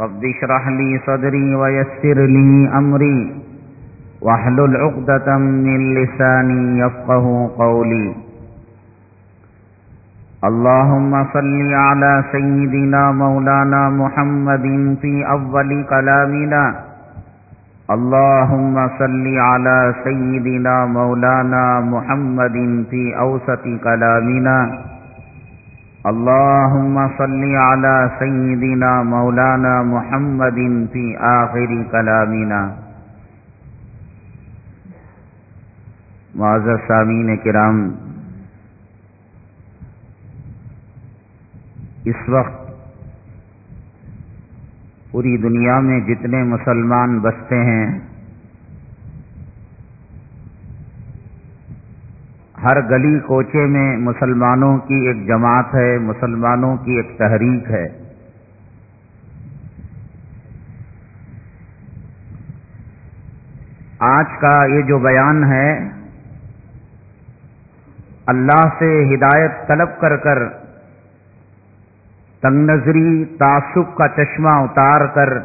رب اشرح لي صدري ويسر لي أمري واحلل عقدة من لساني يفقه قولي. اللهم صل على سيدنا مولانا محمد في أول كلامنا. اللهم صل على سيدنا مولانا محمد في أوسط كلامنا. اللهم صل على سيدنا مولانا محمد في آخر كلامنا. معزز سامین کرام، اس وقت پوری دنیا میں جتنے مسلمان بستے ہیں ہر گلی کوچے میں مسلمانوں کی ایک جماعت ہے، مسلمانوں کی ایک تحریک ہے۔ آج کا یہ جو بیان ہے، اللہ سے ہدایت طلب کر کر تنگ نظری تعصب کا چشمہ اتار کر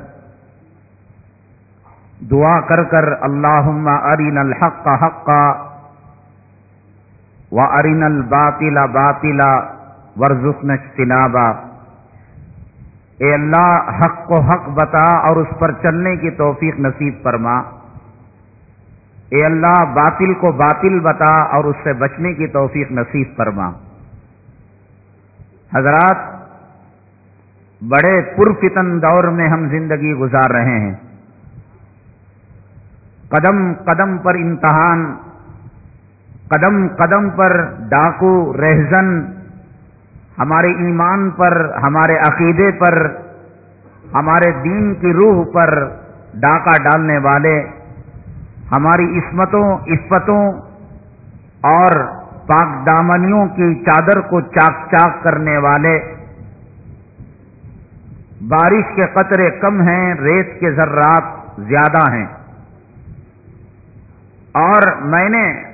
دعا کر کر اللہ ارین الحق کا حق کا و ارین الباطلا باطلا ورژن اجتنابا۔ اے اللہ، حق کو حق بتا اور اس پر چلنے کی توفیق نصیب فرما۔ اے اللہ، باطل کو باطل بتا اور اس سے بچنے کی توفیق نصیب فرما۔ حضرات، بڑے پرفتن دور میں ہم زندگی گزار رہے ہیں۔ قدم قدم پر امتحان قدم قدم پر ڈاکو رہزن، ہمارے ایمان پر، ہمارے عقیدے پر، ہمارے دین کی روح پر ڈاکہ ڈالنے والے، ہماری عصمتوں عفتوں اور پاک دامنیوں کی چادر کو چاک چاک کرنے والے۔ بارش کے قطرے کم ہیں، ریت کے ذرات زیادہ ہیں۔ اور میں نے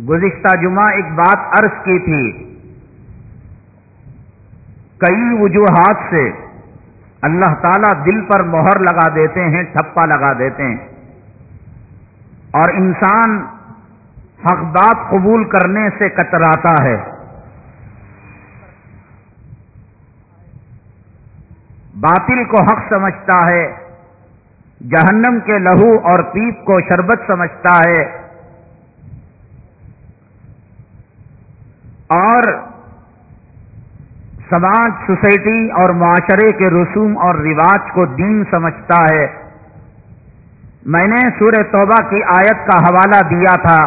گزشتہ جمعہ ایک بات عرض کی تھی۔ کئی وجوہات سے اللہ تعالی دل پر مہر لگا دیتے ہیں، ٹھپا لگا دیتے ہیں۔ اور انسان حق بات قبول کرنے سے کتراتا ہے۔ باطل کو حق سمجھتا ہے، جہنم کے لہو اور پیپ کو شربت سمجھتا ہے۔ اور سماج سوسائٹی اور معاشرے کے رسوم اور رواج کو دین سمجھتا ہے۔ میں نے سورہ توبہ کی آیت کا حوالہ دیا تھا۔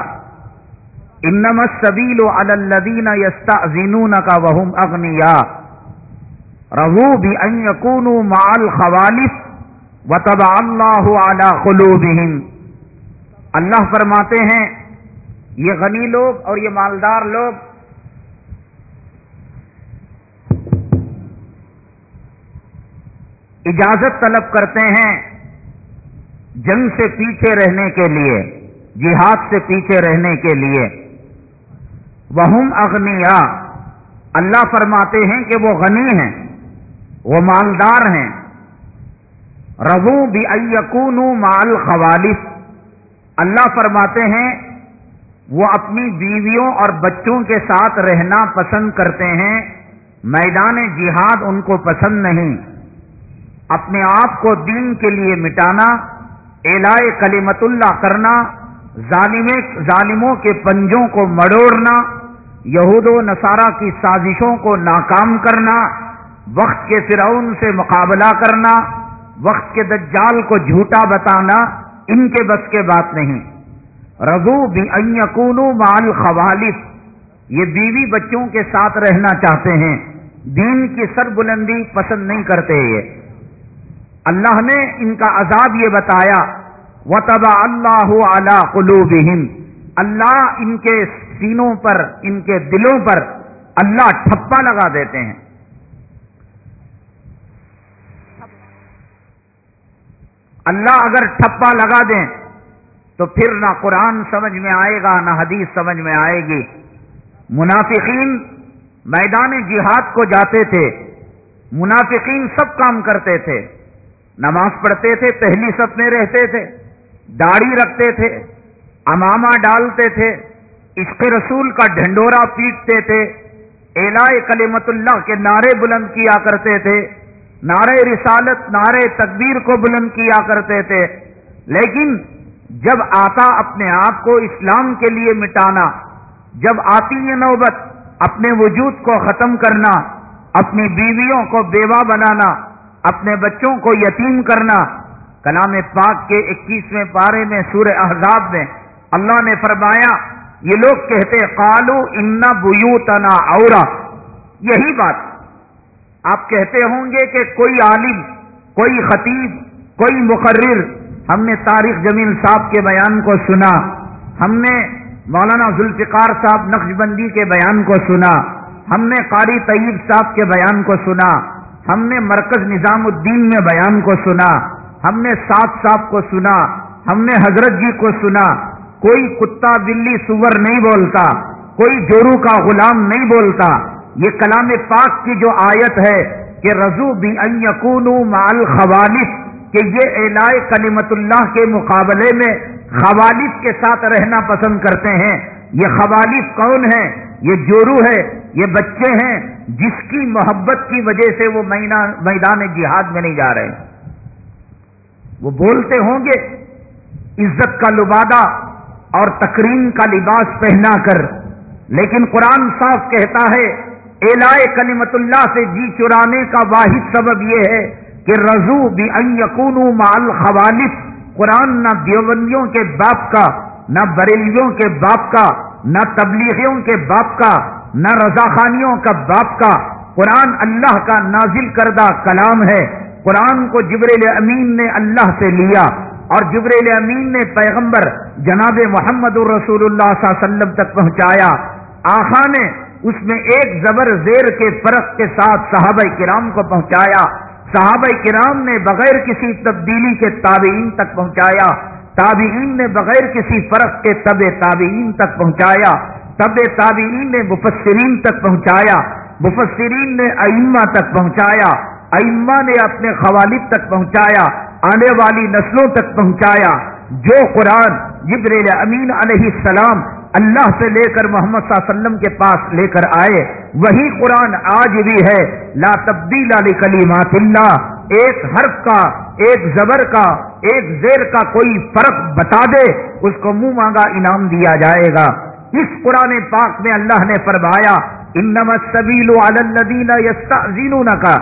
انم سبیل و الدین یستا زینون کا وہم اگنیا رہو بھی ان مال خوالف و تب اللہ اعلی اللہ فرماتے ہیں، یہ غنی لوگ اور یہ مالدار لوگ اجازت طلب کرتے ہیں جنگ سے پیچھے رہنے کے لیے، جہاد سے پیچھے رہنے کے لیے۔ وہم اغنیا اللہ فرماتے ہیں کہ وہ غنی ہیں، وہ مالدار ہیں۔ رغو بھی مال خوالف اللہ فرماتے ہیں، وہ اپنی بیویوں اور بچوں کے ساتھ رہنا پسند کرتے ہیں، میدان جہاد ان کو پسند نہیں۔ اپنے آپ کو دین کے لیے مٹانا الائے کلیمت اللہ کرنا ظالموں کے پنجوں کو مڑوڑنا یہود و نصارہ کی سازشوں کو ناکام کرنا، وقت کے فرعون سے مقابلہ کرنا، وقت کے دجال کو جھوٹا بتانا، ان کے بس کے بات نہیں۔ رضو بھی ان مال خوالف یہ بیوی بچوں کے ساتھ رہنا چاہتے ہیں۔ دین کی سر بلندی پسند نہیں کرتے یہ۔ اللہ نے ان کا عذاب یہ بتایا و تبا اللہ اعلی قلوبہم اللہ ان کے سینوں پر، ان کے دلوں پر اللہ ٹھپا لگا دیتے ہیں۔ اللہ اگر ٹھپا لگا دیں تو پھر نہ قرآن سمجھ میں آئے گا، نہ حدیث سمجھ میں آئے گی۔ منافقین میدان جہاد کو جاتے تھے، منافقین سب کام کرتے تھے۔ نماز پڑھتے تھے، پہلی سب میں رہتے تھے، داڑھی رکھتے تھے، امامہ ڈالتے تھے عشق رسول کا ڈھنڈورا پیٹتے تھے الا کلیمت اللہ کے نعرے بلند کیا کرتے تھے نعرے رسالت نعرے تکبیر کو بلند کیا کرتے تھے۔ لیکن جب آتا اپنے آپ کو اسلام کے لیے مٹانا، جب آتی ہے نوبت، اپنے وجود کو ختم کرنا، اپنی بیویوں کو بیوہ بنانا اپنے بچوں کو یتیم کرنا۔ کلام پاک کے اکیسویں پارے میں، سورہ احزاب میں اللہ نے فرمایا، یہ لوگ کہتے قالو ان بو تنا اورا یہی بات۔ آپ کہتے ہوں گے کہ کوئی عالم، کوئی خطیب، کوئی مقرر، ہم نے تاریخ جمیل صاحب کے بیان کو سنا۔ ہم نے مولانا ذوالفقار صاحب نقش بندی کے بیان کو سنا۔ ہم نے قاری طیب صاحب کے بیان کو سنا۔ ہم نے مرکز نظام الدین میں بیان کو سنا، ہم نے سات صاحب کو سنا، ہم نے حضرت جی کو سنا۔ کوئی کتا بلی سور نہیں بولتا، کوئی جورو کا غلام نہیں بولتا۔ یہ کلام پاک کی جو آیت ہے کہ رضو بھی مال خوالف کہ یہ اعلائے کلیمت اللہ کے مقابلے میں خوالف کے ساتھ رہنا پسند کرتے ہیں۔ یہ خوالف کون ہے یہ جورو ہے یہ بچے ہیں؟ جس کی محبت کی وجہ سے وہ میدان جہاد میں نہیں جا رہے وہ بولتے ہوں گے، عزت کا لبادہ اور تقریم کا لباس پہنا کر۔ لیکن قرآن صاف کہتا ہے اے کلیمت اللہ سے جی چرانے کا واحد سبب یہ ہے کہ رضو بھی ان یقون مال خوالف قرآن نہ دیوبندیوں کے باپ کا نہ بریلیوں کے باپ کا، نہ تبلیغیوں کے باپ کا، نہ رضاخانیوں کا باپ کا قرآن اللہ کا نازل کردہ کلام ہے۔ قرآن کو جبریل امین نے اللہ سے لیا اور جبریل امین نے پیغمبر جناب محمد الرسول اللہ صلی اللہ علیہ وسلم تک پہنچایا۔ آخا نے اس میں ایک زبر زیر کے فرق کے ساتھ صحابہ کرام کو پہنچایا۔ صحابہ کرام نے بغیر کسی تبدیلی کے تابعین تک پہنچایا۔ تابعین نے بغیر کسی فرق کے طب تابعین تک پہنچایا طب تابعین نے مفسرین تک پہنچایا، مفسرین نے ائمہ تک پہنچایا، ائمہ نے اپنے خوالد تک پہنچایا، آنے والی نسلوں تک پہنچایا۔ جو قرآن جبریل امین علیہ السلام اللہ سے لے کر محمد صلی اللہ علیہ وسلم کے پاس لے کر آئے۔ وہی قرآن آج بھی ہے۔ لا تبدیل علی کلیمات اللہ۔ ایک حرف کا، ایک زبر کا، ایک زیر کا کوئی فرق بتا دے۔ اس کو منہ مانگا انعام دیا جائے گا۔ اس قرآن پاک میں اللہ نے فرمایا، انما السبیل علی الذین یستأذنون کا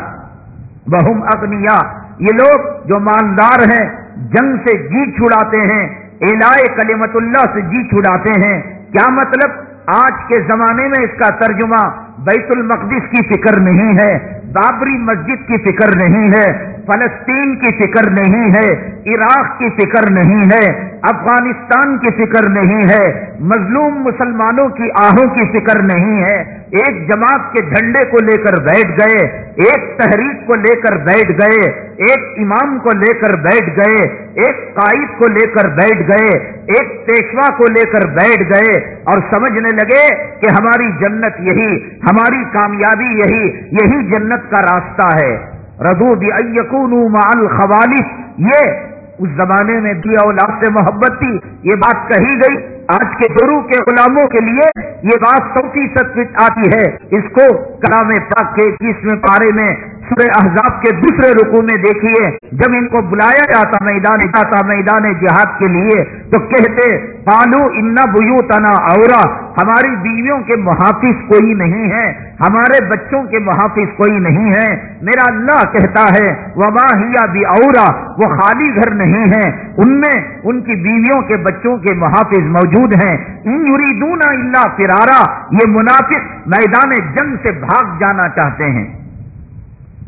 بہم اغنیا یہ لوگ جو مالدار ہیں، جنگ سے جی چھڑاتے ہیں الائے کلیمت اللہ سے جی چھڑاتے ہیں۔ کیا مطلب؟ آج کے زمانے میں اس کا ترجمہ بیت المقدس کی فکر نہیں ہے۔ بابری مسجد کی فکر نہیں ہے، فلسطین کی فکر نہیں ہے، عراق کی فکر نہیں ہے، افغانستان کی فکر نہیں ہے، مظلوم مسلمانوں کی آہوں کی فکر نہیں ہے۔ ایک جماعت کے جھنڈے کو لے کر بیٹھ گئے، ایک تحریک کو لے کر بیٹھ گئے، ایک امام کو لے کر بیٹھ گئے، ایک قائد کو لے کر بیٹھ گئے، ایک پیشوا کو لے کر بیٹھ گئے اور سمجھنے لگے کہ ہماری جنت یہی، ہماری کامیابی یہی یہی جنت کا راستہ ہے۔ ردو یقون مع الخوالف۔ یہ اس زمانے میں دیا اولاد سے محبت تھی۔ یہ بات کہی گئی۔ آج کے گرو کے غلاموں کے لیے یہ بات سو فیصد آتی ہے۔ اس کو کلام پاک کے اکیسویں پارے میں سورہ احزاب کے دوسرے رکو میں دیکھیے، جب ان کو بلایا جاتا میدان جاتا میدان جہاد کے لیے، تو کہتے پالو ان بو تنا اور، ہماری بیویوں کے محافظ کوئی نہیں ہے، ہمارے بچوں کے محافظ کوئی نہیں ہے، میرا اللہ کہتا ہے وبا ہیا بھی اور، وہ خالی گھر نہیں ہے، ان میں ان کی بیویوں کے بچوں کے محافظ موجود ہیں۔ ان یریدون اللہ فرارا، یہ منافق میدان جنگ سے بھاگ جانا چاہتے ہیں۔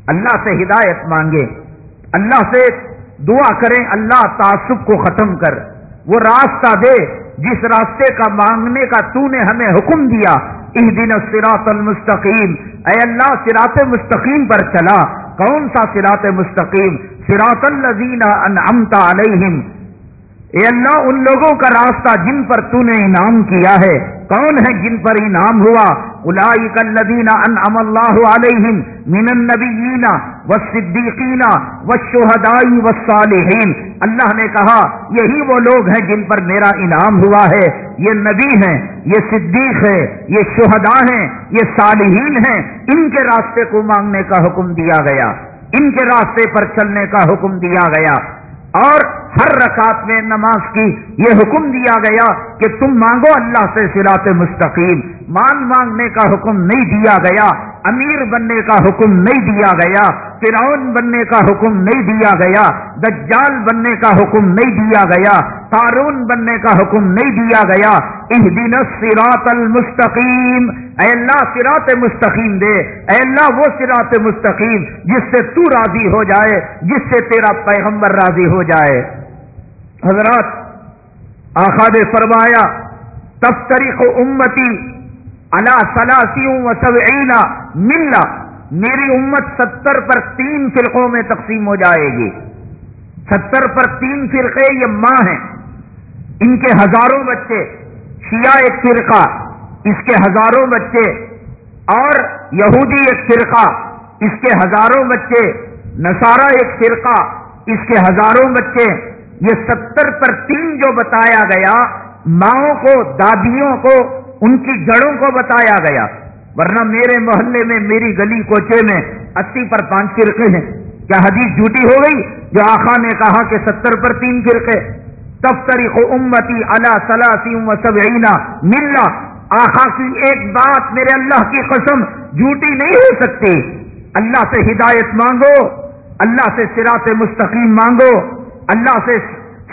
اللہ سے ہدایت مانگے، اللہ سے دعا کریں، اللہ تعصب کو ختم کر۔ وہ راستہ دے جس راستے کا مانگنے کا تو نے ہمیں حکم دیا۔ اس دن سراط المستقیم۔ اے اللہ سراط مستقیم پر چلا۔ کون سا سراط مستقیم؟ سراط الزین انعمتا علیہم۔ اے اللہ، ان لوگوں کا راستہ جن پر تو نے انعام کیا ہے، کون ہے جن پر انعام ہوا؟ الذین انعم اللہ علیہم من النبیین والصدیقین والشہداء والصالحین۔ اللہ نے کہا، یہی وہ لوگ ہیں جن پر میرا انعام ہوا ہے۔ یہ نبی ہیں، یہ صدیق ہے یہ شہداء ہیں، یہ صالحین ہیں۔ ان کے راستے کو مانگنے کا حکم دیا گیا۔ ان کے راستے پر چلنے کا حکم دیا گیا۔ اور ہر رکعت میں نماز کی یہ حکم دیا گیا کہ تم مانگو اللہ سے سرات مستقیم۔ مانگ مانگنے کا حکم نہیں دیا گیا۔ امیر بننے کا حکم نہیں دیا گیا، فرعون بننے کا حکم نہیں دیا گیا، دجال بننے کا حکم نہیں دیا گیا، تارون بننے کا حکم نہیں دیا گیا۔ ان دن سراط المستقیم۔ اے اللہ سراط مستقیم دے۔ اے اللہ، وہ سراط مستقیم جس سے تو راضی ہو جائے، جس سے تیرا پیغمبر راضی ہو جائے۔ حضرات آخا نے فرمایا تفتری کو امتی اللہ سلاسیوں و سب ملا میری امت ستر پر تین فرقوں میں تقسیم ہو جائے گی۔ ستر پر تین فرقے یہ ماں ہیں۔ ان کے ہزاروں بچے، شیعہ ایک فرقہ، اس کے ہزاروں بچے اور یہودی ایک فرقہ، اس کے ہزاروں بچے، نصارہ ایک فرقہ، اس کے ہزاروں بچے۔ یہ ستر پر تین جو بتایا گیا، ماؤں کو، دادیوں کو ان کی جڑوں کو بتایا گیا، ورنہ میرے محلے میں میری گلی کوچے میں اسی پر پانچ فرقے ہیں۔ کیا حدیث جھوٹی ہو گئی؟ جو آخا نے کہا کہ ستر پر تین فرقے۔ تب تاریخ امتی اللہ سلاسی سب ملنا آخا کی ایک بات میرے اللہ کی قسم جھوٹی نہیں ہو سکتی۔ اللہ سے ہدایت مانگو، اللہ سے سراط مستقیم مانگو، اللہ سے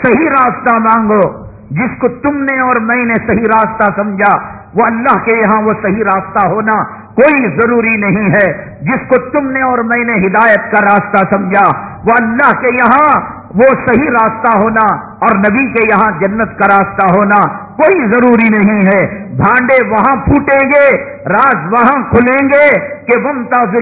صحیح راستہ مانگو۔ جس کو تم نے اور میں نے صحیح راستہ سمجھا وہ اللہ کے یہاں وہ صحیح راستہ ہونا کوئی ضروری نہیں ہے۔ جس کو تم نے اور میں نے ہدایت کا راستہ سمجھا، وہ اللہ کے یہاں وہ صحیح راستہ ہونا اور نبی کے یہاں جنت کا راستہ ہونا کوئی ضروری نہیں ہے۔ بھانڈے وہاں پھوٹیں گے، راز وہاں کھلیں گے کہ ممتاز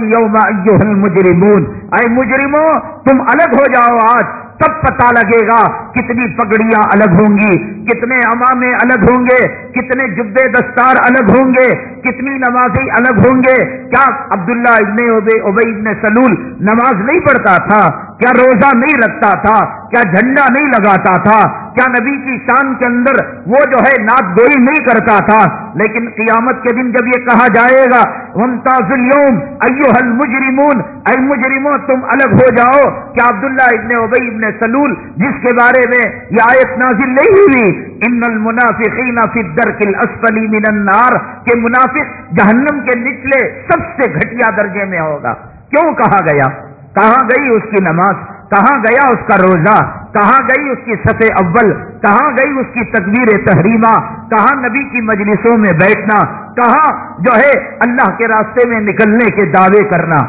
مجرمون اے مجرموں تم الگ ہو جاؤ آج۔ تب پتا لگے گا کتنی پگڑیاں الگ ہوں گی، کتنے امامے الگ ہوں گے، کتنے جبے دستار الگ ہوں گے، کتنی نمازی الگ ہوں گے۔ کیا عبداللہ ابن ابئی ابن سلول نماز نہیں پڑھتا تھا؟ کیا روزہ نہیں رکھتا تھا؟ کیا جھنڈا نہیں لگاتا تھا؟ کیا نبی کی شان کے اندر وہ جو ہے ناد گوئی نہیں کرتا تھا؟ لیکن قیامت کے دن جب یہ کہا جائے گا ممتاز اليوم ایو حل مجرمون اے مجرموں، تم الگ ہو جاؤ۔ کیا عبداللہ ابن ابئی ابن سلول، جس کے بارے میں یہ آیت نازل نہیں ہوئی ان المنافقین فی الدرک الاسفلی من النار، کہ منافق جہنم کے نچلے سب سے گھٹیا درجے میں ہوگا۔ کیوں کہا گیا؟ کہاں گئی اس کی نماز؟ کہاں گیا اس کا روزہ؟ کہاں گئی اس کی سطح اول؟ کہاں گئی اس کی تقبیر تحریمہ؟ کہاں نبی کی مجلسوں میں بیٹھنا؟ کہاں جو ہے اللہ کے راستے میں نکلنے کے دعوے کرنا؟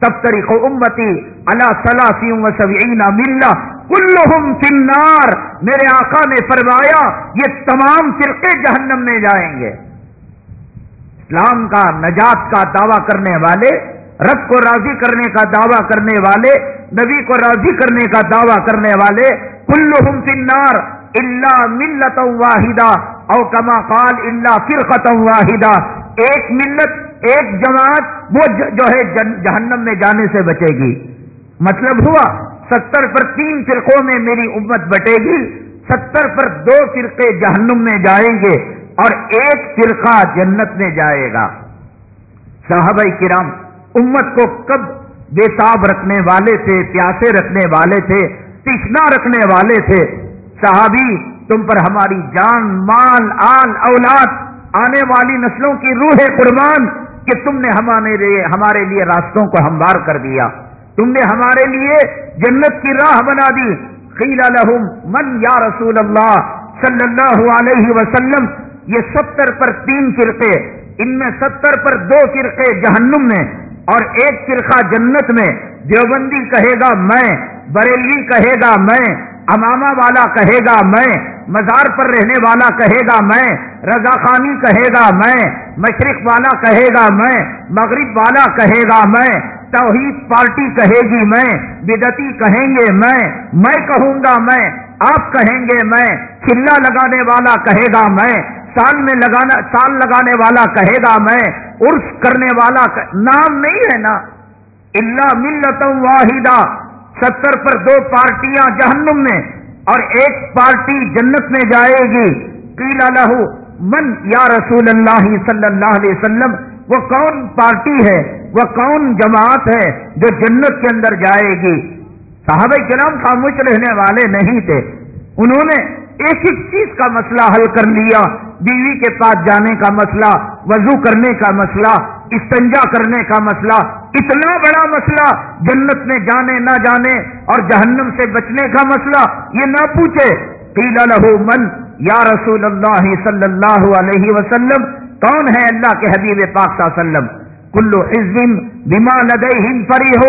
تب طریق امتی اللہ سلاسی سبعین ملنا کلہم فنار میرے آقا نے فرمایا، یہ تمام فرقے جہنم میں جائیں گے۔ اسلام کا نجات کا دعویٰ کرنے والے رب کو راضی کرنے کا دعویٰ کرنے والے، نبی کو راضی کرنے کا دعویٰ کرنے والے کل فنار اللہ ملت واحدہ، او کما قال اللہ فرقت واحدہ۔ ایک ملت، ایک جماعت، وہ جو ہے جہنم میں جانے سے بچے گی۔ مطلب ہوا، ستر پر تین فرقوں میں میری امت بٹے گی، ستر پر دو فرقے جہنم میں جائیں گے، اور ایک فرقہ جنت میں جائے گا۔ صحابہ کرام امت کو کب بےتاب رکھنے والے تھے، پیاسے رکھنے والے تھے تشنا رکھنے والے تھے؟ صحابی، تم پر ہماری جان، مال، آل، اولاد، آنے والی نسلوں کی روح قربان کہ تم نے ہمارے لیے ہمارے لیے راستوں کو ہموار کر دیا۔ تم نے ہمارے لیے جنت کی راہ بنا دی۔ خیل لہم من یا رسول اللہ صلی اللہ علیہ وسلم، یہ ستر پر تین فرقے، ان میں ستر پر دو فرقے جہنم میں۔ اور ایک فرقہ جنت میں دیوبندی کہے گا میں، بریلی کہے گا میں اماما والا کہے گا میں، مزار پر رہنے والا کہے گا میں، رضا خانی کہے گا میں، مشرق والا کہے گا میں، مغرب والا کہے گا میں، توحید پارٹی کہے گی میں بدتی کہیں گے میں میں کہوں گا میں، آپ کہیں گے میں چلا لگانے والا کہے گا میں سال میں لگانا، سال لگانے والا کہے گا میں عرس کرنے والا نام نہیں ہے نا۔ اللہ ملت واحدہ ستر پر دو پارٹیاں جہنم میں اور ایک پارٹی جنت میں جائے گی۔ قیل لہو من یا رسول اللہ صلی اللہ علیہ وسلم؟ وہ کون پارٹی ہے؟ وہ کون جماعت ہے جو جنت کے اندر جائے گی؟ صحابہ کرام خاموش رہنے والے نہیں تھے۔ انہوں نے ایک ایک چیز کا مسئلہ حل کر لیا، بیوی کے پاس جانے کا مسئلہ، وضو کرنے کا مسئلہ، استنجا کرنے کا مسئلہ، اتنا بڑا مسئلہ، جنت میں جانے نہ جانے اور جہنم سے بچنے کا مسئلہ، یہ نہ پوچھے۔ قیل لہو من؟ یا رسول اللہ صلی اللہ علیہ وسلم، کون ہے اللہ کے حبیب پاک صلی اللہ علیہ وسلم؟ کلو عزم بیما ہند فری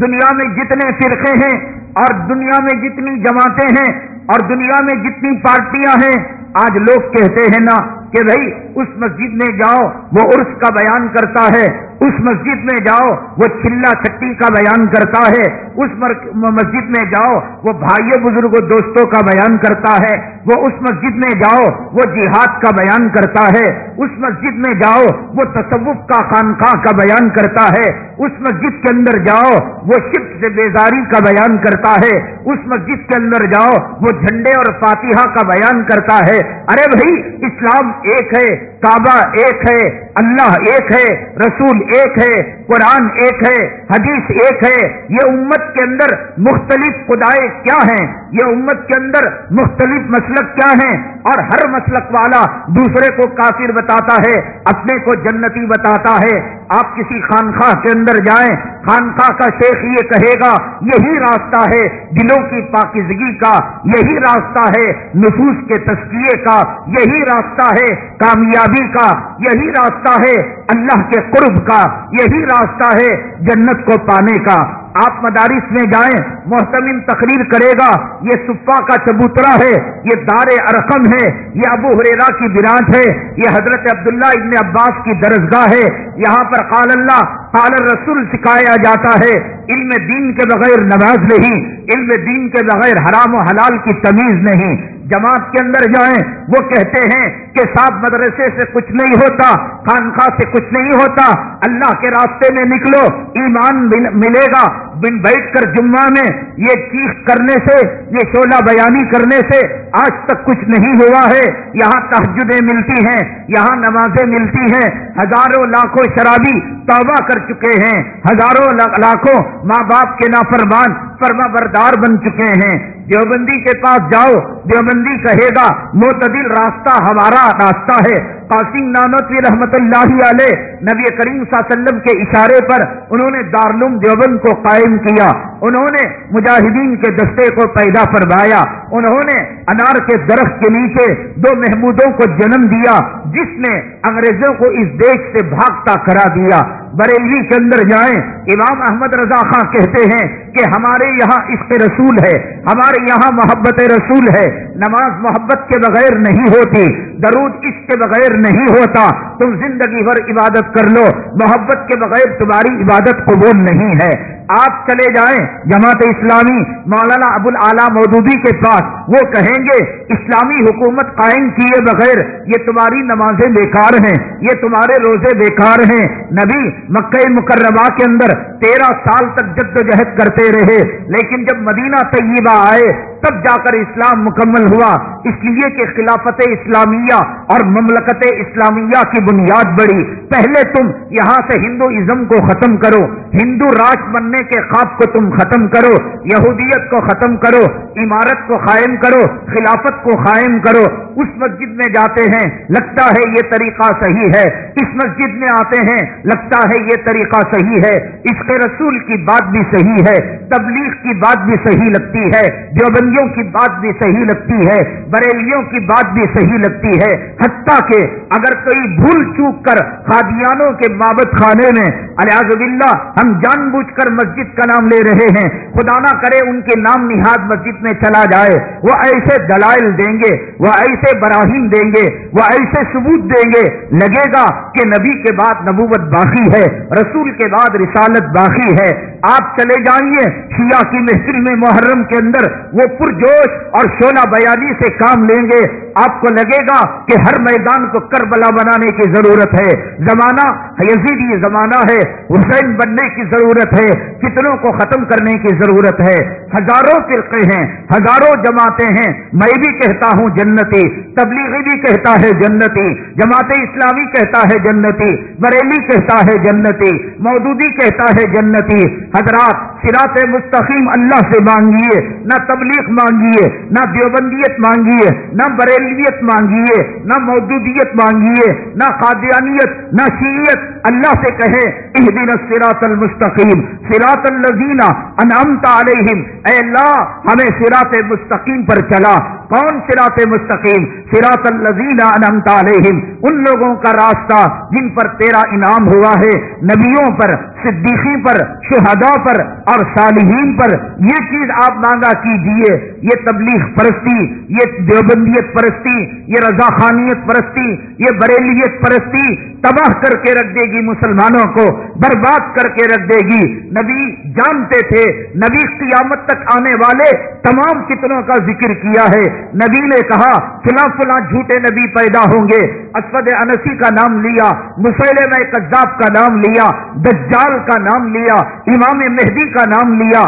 دنیا میں جتنے فرقے ہیں اور دنیا میں جتنی جماعتیں ہیں اور دنیا میں جتنی پارٹیاں ہیں، آج لوگ کہتے ہیں نا کہ بھائی اس مسجد میں جاؤ، وہ عرس کا بیان کرتا ہے۔ اس مسجد میں جاؤ، وہ چلا چھٹی کا بیان کرتا ہے۔ اس مسجد میں جاؤ، وہ بھائی بزرگ دوستوں کا بیان کرتا ہے۔ وہ اس مسجد میں جاؤ، وہ جہاد کا بیان کرتا ہے۔ اس مسجد میں جاؤ، وہ تصوف کا خانقاہ کا بیان کرتا ہے۔ اس مسجد کے اندر جاؤ، وہ شفت سے بیزاری کا بیان کرتا ہے۔ اس مسجد کے اندر جاؤ، وہ جھنڈے اور فاتحہ کا بیان کرتا ہے۔ ارے بھائی اسلام ایک ہے، کعبہ ایک ہے، اللہ ایک ہے، رسول ایک ہے، قرآن ایک ہے، حدیث ایک ہے۔ یہ امت کے اندر مختلف خدائے کیا ہیں؟ یہ امت کے اندر مختلف مسلک کیا ہیں؟ اور ہر مسلک والا دوسرے کو کافر بتاتا ہے، اپنے کو جنتی بتاتا ہے۔ آپ کسی خانخواہ کے اندر جائیں خانخواہ کا شیخ یہ کہے گا، یہی راستہ ہے دلوں کی پاکیزگی کا، یہی راستہ ہے نفوس کے تسکیے کا، یہی راستہ ہے کامیابی کا یہی راستہ ہے، اللہ کے قرب کا یہی راستہ ہے جنت کو پانے کا۔ آپ مدارس میں جائیں محتمم تقریر کرے گا، یہ صفا کا چبوترا ہے، یہ دار ارقم ہے، یہ ابو حریرا کی برانچ ہے، یہ حضرت عبداللہ ابن عباس کی درسگاہ ہے۔ یہاں پر قال اللہ، قال رسول سکھایا جاتا ہے، علم دین کے بغیر نماز نہیں، علم دین کے بغیر حرام و حلال کی تمیز نہیں۔ جماعت کے اندر جائیں وہ کہتے ہیں کہ صاحب مدرسے سے کچھ نہیں ہوتا خانخواہ سے کچھ نہیں ہوتا، اللہ کے راستے میں نکلو، ایمان ملے گا۔ بن بیٹھ کر جمعہ میں یہ چیخ کرنے سے، یہ شولہ بیانی کرنے سے آج تک کچھ نہیں ہوا ہے۔ یہاں تحجدیں ملتی ہیں، یہاں نمازیں ملتی ہیں۔ ہزاروں لاکھوں شرابی توبہ کر چکے ہیں۔ ہزاروں لاکھوں ماں باپ کے نافرمان فرما بردار بن چکے ہیں۔ دیوبندی کے پاس جاؤ، دیوبندی کہے گا، معتدل راستہ ہمارا راستہ ہے۔ قاسم نانوی رحمت اللہ علیہ نبی کریم صلی اللہ علیہ وسلم کے اشارے پر انہوں نے دارالعلوم دیوبند کو قائم کیا انہوں نے مجاہدین کے دستے کو پیدا فرمایا۔ انہوں نے انار کے درخت کے نیچے دو محمودوں کو جنم دیا، جس نے انگریزوں کو اس دیش سے بھاگتا کرا دیا۔ بریلوی کے اندر جائیں، امام احمد رضا خان کہتے ہیں کہ ہمارے یہاں عشق رسول ہے، ہمارے یہاں محبت رسول ہے۔ نماز محبت کے بغیر نہیں ہوتی، درود اس کے بغیر نہیں ہوتا۔ تم زندگی بھر عبادت کر لو، محبت کے بغیر تمہاری عبادت قبول نہیں ہے۔ آپ چلے جائیں جماعت اسلامی مولانا ابو العلیٰ مودودی کے پاس۔ وہ کہیں گے، اسلامی حکومت قائم کیے بغیر یہ تمہاری نمازیں بیکار ہیں، یہ تمہارے روزے بیکار ہیں۔ نبی، مکہ مکرمہ کے اندر تیرہ سال تک جد و جہد کرتے رہے، لیکن جب مدینہ طیبہ آئے تب جا کر اسلام مکمل ہوا۔ اس لیے کہ خلافت اسلامیہ اور مملکت اسلامیہ کی بنیاد بڑی پہلے تم یہاں سے ہندو ازم کو ختم کرو۔ ہندو راج بننے کے خواب کو تم ختم کرو۔ یہودیت کو ختم کرو۔ عمارت کو قائم کرو۔ خلافت کو قائم کرو۔ اس مسجد میں جاتے ہیں۔ لگتا ہے یہ طریقہ صحیح ہے۔ اس مسجد میں آتے ہیں۔ لگتا ہے یہ طریقہ صحیح ہے۔ اس کے رسول کی بات بھی صحیح ہے۔ تبلیغ کی بات بھی صحیح لگتی ہے۔ دیوبندیوں کی بات بھی صحیح لگتی ہے، بریلیوں کی بات بھی صحیح لگتی ہے۔ حتیٰ کہ اگر کوئی بھول چوک کر خادیانوں کے بابت خانے میں الیاز باللہ، ہم جان بوجھ کر مسجد کا نام لے رہے ہیں، خدا نہ کرے ان کے نام نہاد مسجد میں چلا جائے۔ وہ ایسے دلائل دیں گے، وہ ایسے ایسے دیں گے، وہ ایسے ثبوت دیں گے۔ لگے گا کہ نبی کے بعد نبوت باقی ہے، رسول کے بعد رسالت باقی ہے۔ آپ چلے جائیے شیعہ کی محفل میں محرم کے اندر، وہ پرجوش اور شولا بیانی سے کام لیں گے۔ آپ کو لگے گا کہ ہر میدان کو کربلا بنانے کی ضرورت ہے۔ زمانہ یزیدی زمانہ ہے۔ حسین بننے کی ضرورت ہے۔ کتنوں کو ختم کرنے کی ضرورت ہے۔ ہزاروں فرقے ہیں۔ ہزاروں جماعتیں ہیں۔ میں بھی کہتا ہوں جنتی۔ تبلیغی بھی کہتا ہے جنتی۔ جماعت اسلامی کہتا ہے جنتی۔ بریلی کہتا ہے جنتی۔ مودودی کہتا ہے جنتی۔ حضرات سراط مستقیم اللہ سے مانگیے۔ نہ تبلیغ مانگیے، نہ دیوبندیت مانگیے، نہ بریلیت مانگیے، نہ مودودیت مانگیے، نہ قادیانیت، نہ شیعت اللہ سے کہے اہ دن سراط المستقیم سراط الزینہ انعمت علیہم۔ اے اللہ، ہمیں سراط مستقیم پر چلا۔ کون سراط مستقیم؟ سراط الزین انعمت علیہم۔ ان لوگوں کا راستہ جن پر تیرا انعام ہوا ہے، نبیوں پر صدیقی پر، شہداء پر اور صالحین پر۔ یہ چیز آپ مانگا کیجیے۔ یہ تبلیغ پرستی، یہ دیوبندیت پرستی، یہ رضا خانیت پرستی، یہ بریلیت پرستی تباہ کر کے رکھ دے گی مسلمانوں کو، برباد کر کے رکھ دے گی۔ نبی جانتے تھے، نبی قیامت تک آنے والے تمام کتنوں کا ذکر کیا ہے۔ نبی نے کہا، فلاں فلاں جھوٹے نبی پیدا ہوں گے۔ اسود انسی کا نام لیا مسلم کذاب کا نام لیا، دجال کا نام لیا، امام مہدی کا نام لیا۔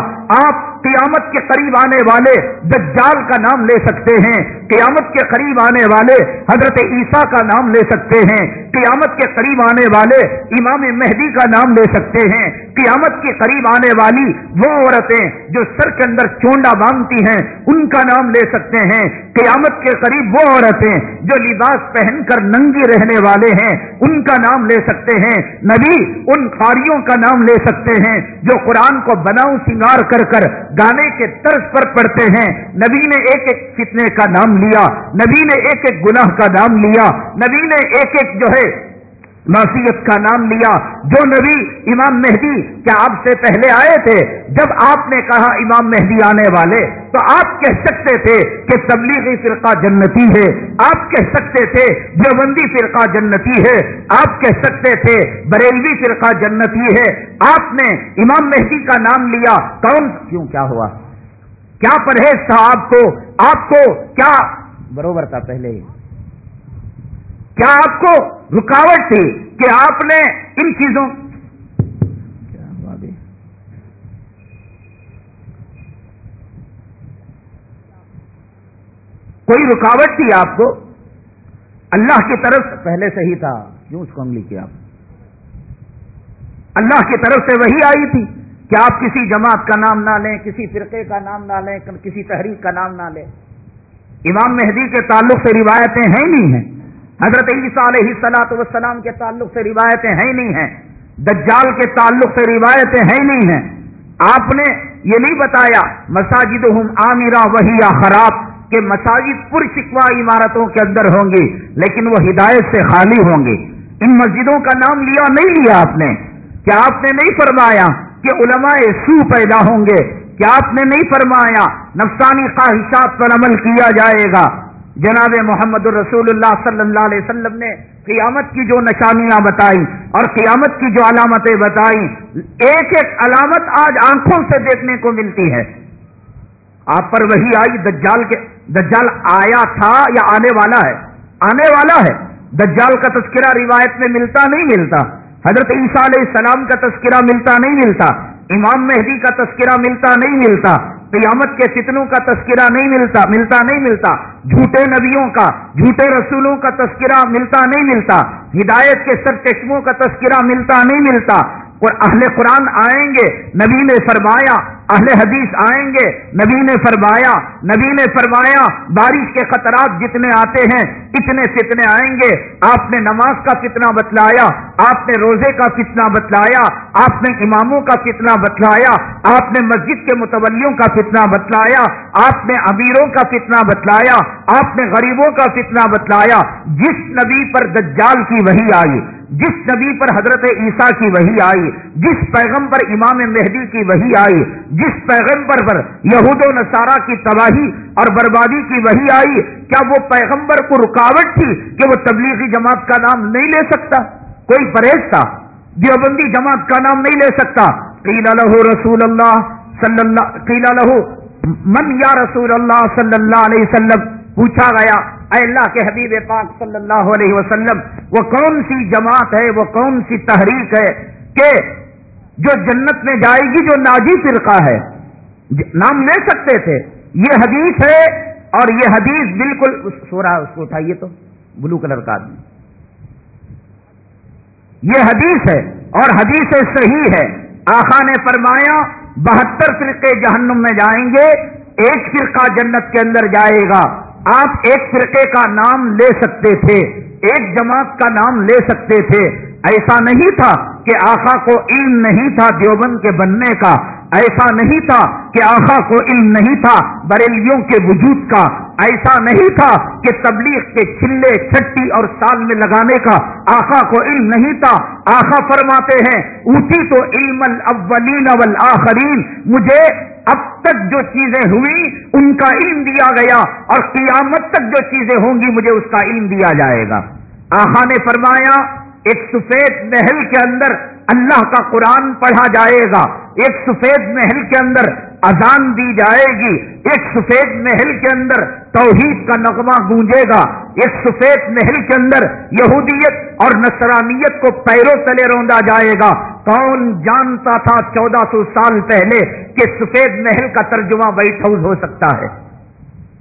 آپ قیامت کے قریب آنے والے دجال کا نام لے سکتے ہیں، قیامت کے قریب آنے والے حضرت عیسیٰ کا نام لے سکتے ہیں، قیامت کے قریب آنے والے امام مہدی کا نام لے سکتے ہیں۔ قیامت کے قریب آنے والی وہ عورتیں جو سر کے اندر چونڈا باندھتی ہیں، ان کا نام لے سکتے ہیں۔ قیامت کے قریب وہ عورتیں جو لباس پہن کر ننگی رہنے والے ہیں، ان کا نام لے سکتے ہیں۔ نبی ان خاریوں کا نام لے سکتے ہیں جو قرآن کو بناؤ سنگار کر کر گانے کے طرز پر پڑھتے ہیں۔ نبی نے ایک ایک فتنے کا نام لیا، نبی نے ایک ایک گناہ کا نام لیا، نبی نے ایک ایک جو ہے معصیت کا نام لیا۔ جو نبی امام مہدی کیا آپ سے پہلے آئے تھے؟ جب آپ نے کہا امام مہدی آنے والے، تو آپ کہہ سکتے تھے کہ تبلیغی فرقہ جنتی ہے۔ آپ کہہ سکتے تھے دیوبندی فرقہ جنتی ہے۔ آپ کہہ سکتے تھے بریلوی فرقہ جنتی ہے۔ آپ نے امام مہدی کا نام لیا۔ کون؟ کیوں؟ کیا ہوا؟ کیا پرہیز تھا آپ کو؟ آپ کو کیا؟ بروبر تھا پہلے ہی۔ کیا آپ کو رکاوٹ تھی کہ آپ نے ان چیزوں کوئی رکاوٹ تھی آپ کو؟ اللہ کی طرف پہلے سے ہی تھا کیوں اس کو انگلی کیا آپ۔ اللہ کی طرف سے وہی آئی تھی کہ آپ کسی جماعت کا نام نہ لیں، کسی فرقے کا نام نہ لیں، کسی تحریک کا نام نہ لیں۔ امام مہدی کے تعلق سے روایتیں ہیں نہیں ہیں۔ حضرت عیسیٰ علیہ سلاۃ وسلام کے تعلق سے روایتیں ہیں نہیں ہیں۔ دجال کے تعلق سے روایتیں ہیں نہیں ہیں۔ آپ نے یہ نہیں بتایا مساجد ہم عامرہ وہی یا خراب کہ مساجد پر شکوا عمارتوں کے اندر ہوں گی لیکن وہ ہدایت سے خالی ہوں گی ان مسجدوں کا نام لیا نہیں لیا آپ نے۔ کیا آپ نے نہیں فرمایا کہ علماء سو پیدا ہوں گے؟ کیا آپ نے نہیں فرمایا نفسانی خواہشات پر عمل کیا جائے گا؟ جناب محمد الرسول اللہ صلی اللہ علیہ وسلم نے قیامت کی جو نشانیاں بتائی اور قیامت کی جو علامتیں بتائی ایک ایک علامت آج آنکھوں سے دیکھنے کو ملتی ہے۔ آپ پر وہی آئی، دجال کے، دجال آیا تھا یا آنے والا ہے؟ آنے والا ہے۔ دجال کا تذکرہ روایت میں ملتا نہیں ملتا۔ حضرت عیسیٰ علیہ السلام کا تذکرہ ملتا نہیں ملتا۔ امام مہدی کا تذکرہ ملتا نہیں ملتا۔ قیامت کے فتنوں کا تذکرہ نہیں ملتا ملتا نہیں ملتا۔ جھوٹے نبیوں کا، جھوٹے رسولوں کا تذکرہ ملتا نہیں ملتا۔ ہدایت کے سر چشموں کا تذکرہ ملتا نہیں ملتا۔ اور اہل قرآن آئیں گے، نبی نے فرمایا، اہل حدیث آئیں گے، نبی نے فرمایا، نبی نے فرمایا، بارش کے خطرات جتنے آتے ہیں، اتنے فتنے آئیں گے۔ آپ نے نماز کا کتنا بتلایا، آپ نے روزے کا کتنا بتلایا، آپ نے اماموں کا کتنا بتلایا، آپ نے مسجد کے متولیوں کا کتنا بتلایا، آپ نے امیروں کا کتنا بتلایا، آپ نے غریبوں کا کتنا بتلایا۔ جس نبی پر دجال کی وہی آئی جس نبی پر حضرت عیسیٰ کی وہی آئی، جس پیغم پر امام مہدی کی وہی آئی، جس پیغمبر پر یہود و نصارہ کی تباہی اور بربادی کی وہی آئی، کیا وہ پیغمبر کو رکاوٹ تھی کہ وہ تبلیغی جماعت کا نام نہیں لے سکتا؟ کوئی پرہیز تھا؟ دیوبندی جماعت کا نام نہیں لے سکتا؟ قیل لہو رسول اللہ صلی اللہ، قیل لہو من یا رسول اللہ صلی اللہ علیہ وسلم؟ پوچھا گیا اے اللہ کے حبیب پاک صلی اللہ علیہ وسلم، وہ کون سی جماعت ہے، وہ کون سی تحریک ہے کہ جو جنت میں جائے گی، جو ناجی فرقہ ہے؟ جی، نام لے سکتے تھے۔ یہ حدیث ہے اور یہ حدیث بالکل سو رہا اس کو اٹھائیے تو، بلو کلر کا آدمی۔ یہ حدیث ہے اور حدیث صحیح ہے۔ آخا نے فرمایا، بہتر فرقے جہنم میں جائیں گے، ایک فرقہ جنت کے اندر جائے گا۔ آپ ایک فرقے کا نام لے سکتے تھے، ایک جماعت کا نام لے سکتے تھے۔ ایسا نہیں تھا کہ آخا کو علم نہیں تھا دیوبند کے بننے کا۔ ایسا نہیں تھا کہ آخا کو علم نہیں تھا بریلیوں کے وجود کا۔ ایسا نہیں تھا کہ تبلیغ کے چلے، چھٹی اور سال میں لگانے کا آخا کو علم نہیں تھا۔ آخا فرماتے ہیں اونچی تو علم الاولین والآخرین، مجھے اب تک جو چیزیں ہوئی ان کا علم دیا گیا اور قیامت تک جو چیزیں ہوں گی مجھے اس کا علم دیا جائے گا۔ آہا نے فرمایا، ایک سفید محل کے اندر اللہ کا قرآن پڑھا جائے گا۔ ایک سفید محل کے اندر اذان دی جائے گی، ایک سفید محل کے اندر توحید کا نغمہ گونجے گا۔ ایک سفید محل کے اندر یہودیت اور نصرانیت کو پیروں تلے روندا جائے گا۔ کون جانتا تھا چودہ سو سال پہلے کہ سفید محل کا ترجمہ وائٹ ہاؤس ہو سکتا ہے؟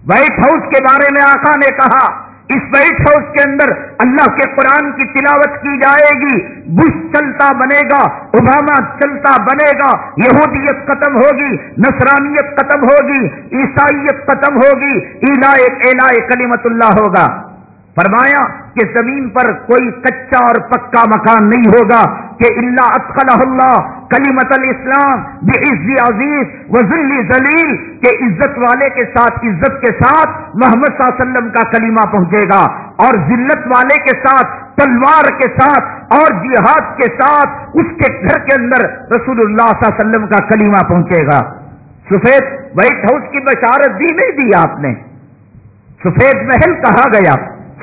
وائٹ ہاؤس کے بارے میں آقا نے کہا اس وائٹ ہاؤس کے اندر اللہ کے قرآن کی تلاوت کی جائے گی، بش چلتا بنے گا، اوباما چلتا بنے گا، یہودیت ختم ہوگی، نصرانیت ختم ہوگی، عیسائیت ختم ہوگی الا کلیمت اللہ ہوگا۔ فرمایا کہ زمین پر کوئی کچا اور پکا مکان نہیں ہوگا کہ اللہ اطخل اللہ کلیمت الاسلام بے عزی عزیز وزلی ذلیل کہ عزت والے کے ساتھ، عزت کے ساتھ محمد صلی اللہ علیہ وسلم کا کلمہ پہنچے گا اور ذلت والے کے ساتھ، تلوار کے ساتھ اور جہاد کے ساتھ اس کے گھر کے اندر رسول اللہ صلی اللہ علیہ وسلم کا کلمہ پہنچے گا۔ سفید وائٹ ہاؤس کی بشارت دی نہیں دی آپ نے۔ سفید محل کہا گیا؟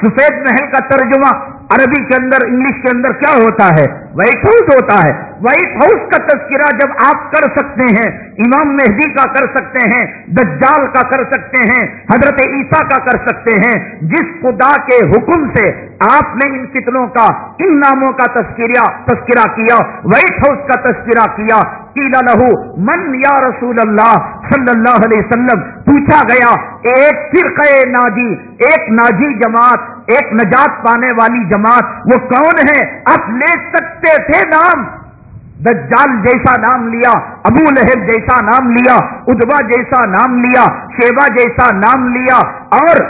سفید محل کا ترجمہ عربی کے اندر، انگلش کے اندر کیا ہوتا ہے؟ وائٹ ہاؤس ہوتا ہے۔ وائٹ ہاؤس کا تذکرہ جب آپ کر سکتے ہیں، امام مہدی کا کر سکتے ہیں، دجال کا کر سکتے ہیں، حضرت عیسیٰ کا کر سکتے ہیں، جس خدا کے حکم سے آپ نے ان فتنوں کا، ان ناموں کا تذکرہ تذکرہ کیا وائٹ ہاؤس کا تذکرہ کیا لہو، من یا رسول اللہ صلی اللہ علیہ وسلم؟ پوچھا گیا، ایک فرقہ ناجی ایک ناجی جماعت، ایک نجات پانے والی جماعت، وہ کون ہے؟ آپ لے سکتے تھے نام۔ دجال جیسا نام لیا، ابو لہب جیسا نام لیا، ادبا جیسا نام لیا شیبا جیسا نام لیا اور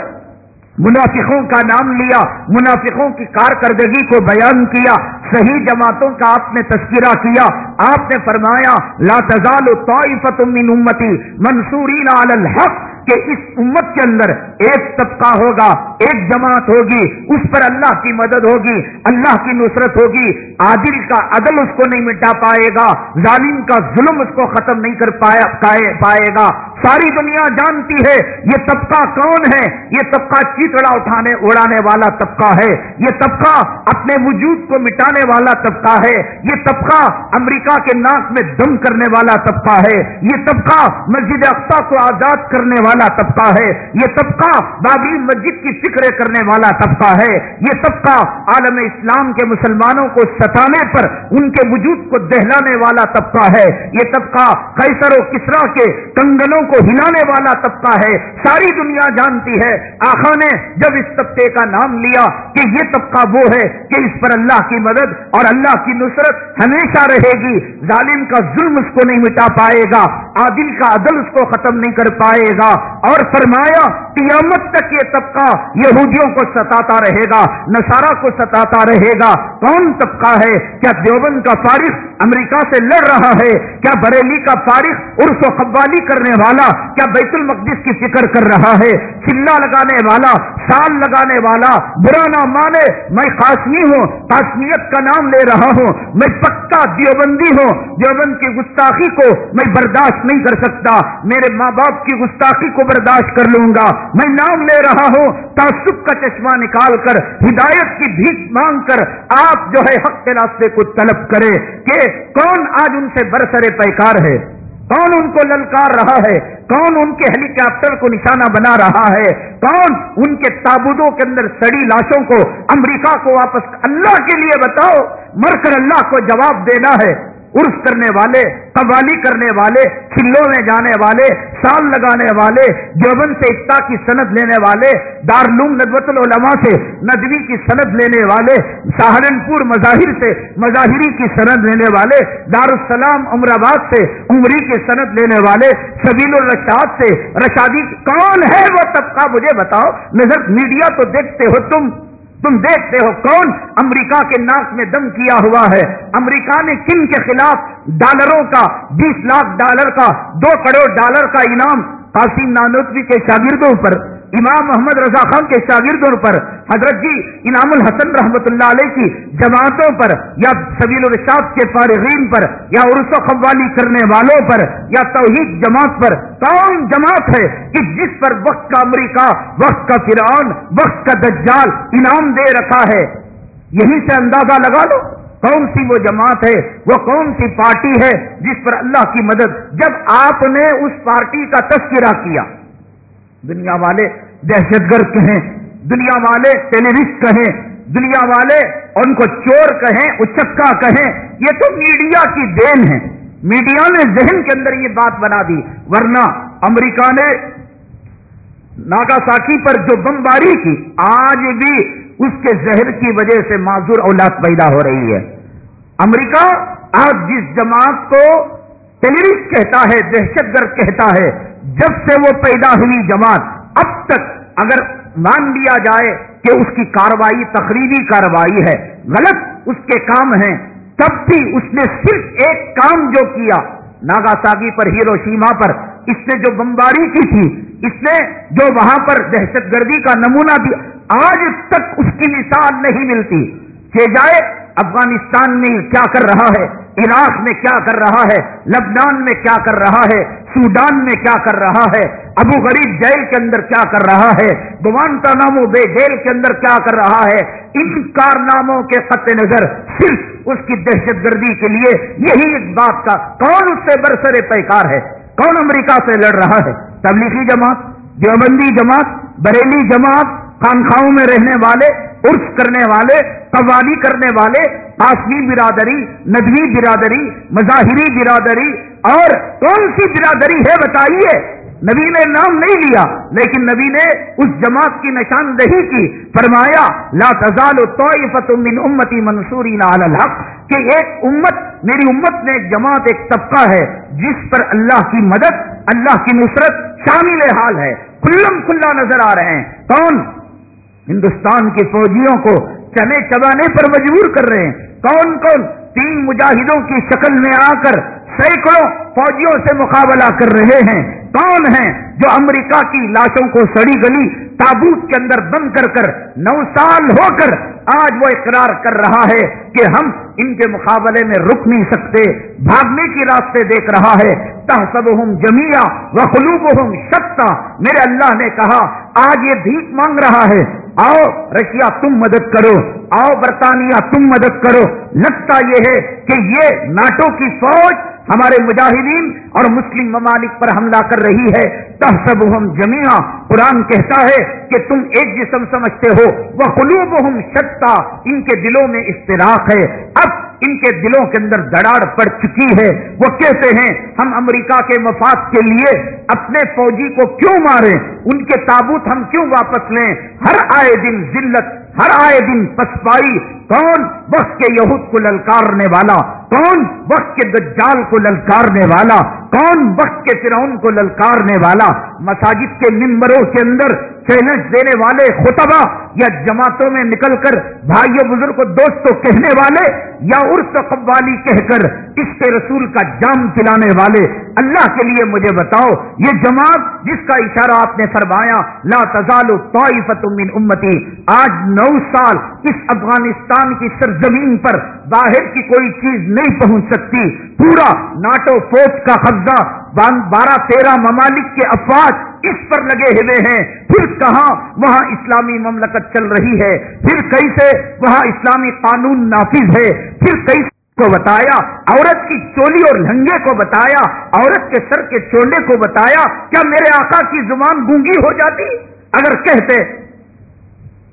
منافقوں کا نام لیا، منافقوں کی کارکردگی کو بیان کیا، صحیح جماعتوں کا آپ نے تذکرہ کیا، آپ نے فرمایا، لا تزال طائفت من امتی منصورین علی الحق کہ اس امت کے اندر ایک طبقہ ہوگا، ایک جماعت ہوگی، اس پر اللہ کی مدد ہوگی، اللہ کی نصرت ہوگی۔ عادل کا عدل اس کو نہیں مٹا پائے گا، ظالم کا ظلم اس کو ختم نہیں کر پائے گا۔ ساری دنیا جانتی ہے، یہ طبقہ کون ہے؟ یہ طبقہ چیتڑا اٹھانے، اڑانے والا طبقہ ہے۔ یہ طبقہ اپنے وجود کو مٹانے والا طبقہ ہے۔ یہ طبقہ امریکہ کے ناک میں دم کرنے والا طبقہ ہے۔ یہ طبقہ مسجد اقسا کو آزاد کرنے والا طبقہ ہے۔ یہ طبقہ بابری مسجد کی فکر کرنے والا طبقہ ہے۔ یہ طبقہ عالم اسلام کے مسلمانوں کو ستانے پر، ان کے وجود کو دہلانے والا طبقہ ہے۔ یہ طبقہ قیصر و کسرا کے کنگنوں کو ہلانے والا طبقہ ہے، ساری دنیا جانتی ہے۔ آخا نے جب اس طبقے کا نام لیا کہ یہ طبقہ وہ ہے کہ اس پر اللہ کی مدد اور اللہ کی نصرت ہمیشہ رہے گی، ظالم کا ظلم اس کو نہیں مٹا پائے گا، عادل کا عدل اس کو ختم نہیں کر پائے گا۔ اور فرمایا، قیامت تک یہ طبقہ یہودیوں کو ستاتا رہے گا، نصارہ کو ستاتا رہے گا۔ کون طبقہ ہے؟ کیا دیوبند کا فارغ امریکہ سے لڑ رہا ہے؟ کیا بریلی کا فارغ عرف و قوالی کرنے والا کیا بیت المقدس کی فکر کر رہا ہے؟ چلا لگانے والا، سال لگانے والا، برا نہ مانے، میں قاسمی ہوں، قاسمیت کا نام لے رہا ہوں، میں پکا دیوبندی ہوں، دیوبند کی گستاخی کو میں برداشت نہیں کر سکتا، میرے ماں باپ کی گستاخی کو برداشت کر لوں گا، میں نام لے رہا ہوں، تعصب کا چشمہ نکال کر، ہدایت کی بھیک مانگ کر، آپ جو ہے حق کے راستے کو طلب کرے کہ کون آج ان سے برسرے پیکار ہے؟ کون ان کو للکار رہا ہے؟ کون ان کے ہیلی کاپٹر کو نشانہ بنا رہا ہے؟ کون ان کے تابودوں کے اندر سڑی لاشوں کو امریکہ کو واپس اللہ کے لیے بتاؤ؟ مر کر اللہ کو جواب دینا ہے۔ عرف کرنے والے، قوالی کرنے والے، کھلوں میں جانے والے، سال لگانے والے جوبن سے اقتا کی سند لینے والے، دارالعلوم ندوت العلماء سے ندوی کی سند لینے والے، سہارنپور مظاہر سے مظاہری کی سند لینے والے، دارالسلام امر آباد سے عمری کی سند لینے والے، سبیل الرشاد سے رشادی، کون ہے وہ طبقہ؟ مجھے بتاؤ، نظر میڈیا تو دیکھتے ہو تم۔ تم دیکھتے ہو کون امریکہ کے ناک میں دم کیا ہوا ہے؟ امریکہ نے کن کے خلاف ڈالروں کا، بیس لاکھ ڈالر کا، دو کروڑ ڈالر کا انعام قاسم نانوتوی کے شاگردوں پر امام محمد رضا خان کے شاگردوں پر، حضرت جی انعام الحسن رحمت اللہ علیہ کی جماعتوں پر، یا سبیل الرشاد کے فارغین پر، یا عرس و قوالی کرنے والوں پر، یا توحید جماعت پر کون جماعت ہے کہ جس پر وقت کا امریکہ، وقت کا فرعون، وقت کا دجال انعام دے رکھا ہے۔ یہیں سے اندازہ لگا لو کون سی وہ جماعت ہے، وہ کون سی پارٹی ہے جس پر اللہ کی مدد، جب آپ نے اس پارٹی کا تذکرہ کیا۔ دنیا والے دہشت گرد کہیں، دنیا والے ٹیلیوسٹ کہیں، دنیا والے ان کو چور کہیں، اچکا کہیں۔ یہ تو میڈیا کی دین ہے۔ میڈیا نے ذہن کے اندر یہ بات بنا دی۔ ورنہ امریکہ نے ناگا ساکی پر جو بمباری کی، آج بھی اس کے زہر کی وجہ سے معذور اولاد پیدا ہو رہی ہے۔ امریکہ آج جس جماعت کو ٹیلیوسٹ کہتا ہے، دہشت گرد کہتا ہے۔ جب سے وہ پیدا ہوئی جماعت، اب تک اگر مان لیا جائے کہ اس کی کاروائی تقریبی کاروائی ہے، غلط اس کے کام ہیں، تب بھی اس نے صرف ایک کام جو کیا ناگا ساگی پر ہیرو شیما پر۔ اس نے جو بمباری کی تھی، اس نے جو وہاں پر دہشت گردی کا نمونہ دیا، آج تک اس کی مثال نہیں ملتی۔ کہ جائے، افغانستان میں کیا کر رہا ہے؟ عراق میں کیا کر رہا ہے؟ لبنان میں کیا کر رہا ہے؟ سوڈان میں کیا کر رہا ہے؟ ابو غریب جیل کے اندر کیا کر رہا ہے؟ گوانتا نامو بے جیل کے اندر کیا کر رہا ہے؟ ان کارناموں کے خط نظر صرف اس کی دہشت گردی کے لیے یہی ایک بات کا کون اس سے برسر پیکار ہے؟ کون امریکہ سے لڑ رہا ہے؟ تبلیغی جماعت، دیوبندی جماعت، بریلی جماعت، خانخواہوں میں رہنے والے عرف کرنے والے، قوالی کرنے والے قاسمی برادری، ندوی برادری، مظاہری برادری، اور کون سی برادری ہے بتائیے؟ نبی نے نام نہیں لیا، لیکن نبی نے اس جماعت کی نشاندہی کی، فرمایا، لا تزال من امتی منصوری الحق، کہ ایک امت، میری امت میں ایک جماعت، ایک طبقہ ہے، جس پر اللہ کی مدد، اللہ کی نصرت شامل حال ہے کلم کھلا نظر آ رہے ہیں۔ کون؟ ہندوستان کے فوجیوں کو چنے چبانے پر مجبور کر رہے ہیں۔ کون کون تین مجاہدوں کی شکل میں آ کر سینکڑوں فوجیوں سے مقابلہ کر رہے ہیں۔ کون ہیں جو امریکہ کی لاشوں کو سڑی گلی تابوت کے اندر بند کر کر نو سال ہو کر آج وہ اقرار کر رہا ہے کہ ہم ان کے مقابلے میں رک نہیں سکتے، بھاگنے کی راستے دیکھ رہا ہے۔ تحسب ہوں جمیا و خلوب ہوں سکتا میرے اللہ نے کہا، آج یہ بھیک مانگ رہا ہے۔ آؤ رشیا تم مدد کرو۔ آؤ برطانیہ، تم مدد کرو۔ لگتا یہ ہے کہ یہ ناٹو کی فوج ہمارے مجاہدین اور مسلم ممالک پر حملہ کر رہی ہے۔ تحسب ہم جمیا قرآن کہتا ہے کہ تم ایک جسم سمجھتے ہو۔ وہ قلوب ہم سکتا ان کے دلوں میں اشتراک ہے۔ اب ان کے دلوں کے اندر دڑاڑ پڑ چکی ہے۔ وہ کہتے ہیں، ہم امریکہ کے مفاد کے لیے اپنے فوجی کو کیوں ماریں؟ ان کے تابوت ہم کیوں واپس لیں؟ ہر آئے دن ذلت ہر آئے دن پسپائی کون وقت کے یہود کو للکارنے والا؟ کون وقت کے دجال کو للکارنے والا؟ کون وقت کے فرعون کو للکارنے والا؟ مساجد کے ممبروں کے اندر چیلنج دینے والے خطبہ یا جماعتوں میں نکل کر بھائی بزرگ دوستوں کہنے والے یا عرف قوالی کہہ کر اس کے رسول کا جام پلانے والے؟ اللہ کے لیے مجھے بتاؤ، یہ جماعت جس کا اشارہ آپ نے فرمایا، لا تزال طائفت من امتی، آج نو سال اس افغانستان کی سرزمین پر باہر کی کوئی چیز نہیں پہنچ سکتی۔ پورا ناٹو فوج کا قبضہ بارہ تیرہ ممالک کے افواج اس پر لگے ہوئے ہیں۔ پھر کہاں وہاں اسلامی مملکت چل رہی ہے؟ پھر کیسے وہاں اسلامی قانون نافذ ہے؟ پھر کیسے کو بتایا؟ عورت کی چولی اور لہنگے کو بتایا؟ عورت کے سر کے چولے کو بتایا؟ کیا میرے آقا کی زبان گونگی ہو جاتی؟ اگر کہتے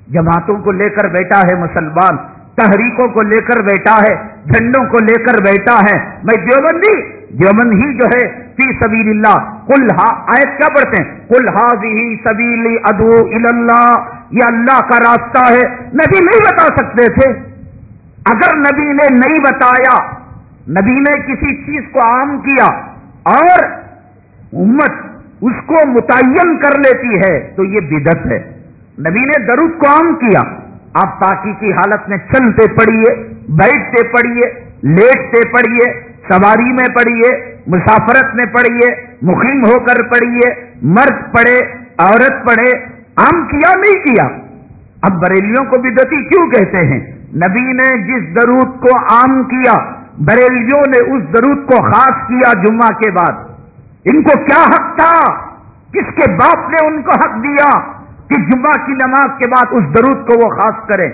جماعتوں کو لے کر بیٹھا ہے مسلمان، تحریکوں کو لے کر بیٹھا ہے، جھنڈوں کو لے کر بیٹھا ہے۔ میں دیوبندی دیوبند ہی جو ہے، فی سبیل اللہ کل ہا، آیت کیا پڑھتے ہیں؟ کل ہی سبیلی ادو اللہ یہ اللہ کا راستہ ہے۔ نبی نہیں بتا سکتے تھے۔ اگر نبی نے نہیں بتایا، نبی نے کسی چیز کو عام کیا اور امت اس کو متعین کر لیتی ہے، تو یہ بدت ہے۔ نبی نے درود کو عام کیا۔ آپ پاکی کی حالت میں چلتے پڑیے بیٹھتے پڑیے لیٹتے پڑیے سواری میں پڑھیے، مسافرت میں پڑھیے، مقیم ہو کر پڑھیے، مرد پڑھے، عورت پڑھے، عام کیا نہیں کیا۔ اب بریلیوں کو بدتی کیوں کہتے ہیں؟ نبی نے جس درود کو عام کیا، بریلیوں نے اس درود کو خاص کیا جمعہ کے بعد۔ ان کو کیا حق تھا؟ کس کے باپ نے ان کو حق دیا؟ کہ جمعہ کی نماز کے بعد اس درود کو وہ خاص کریں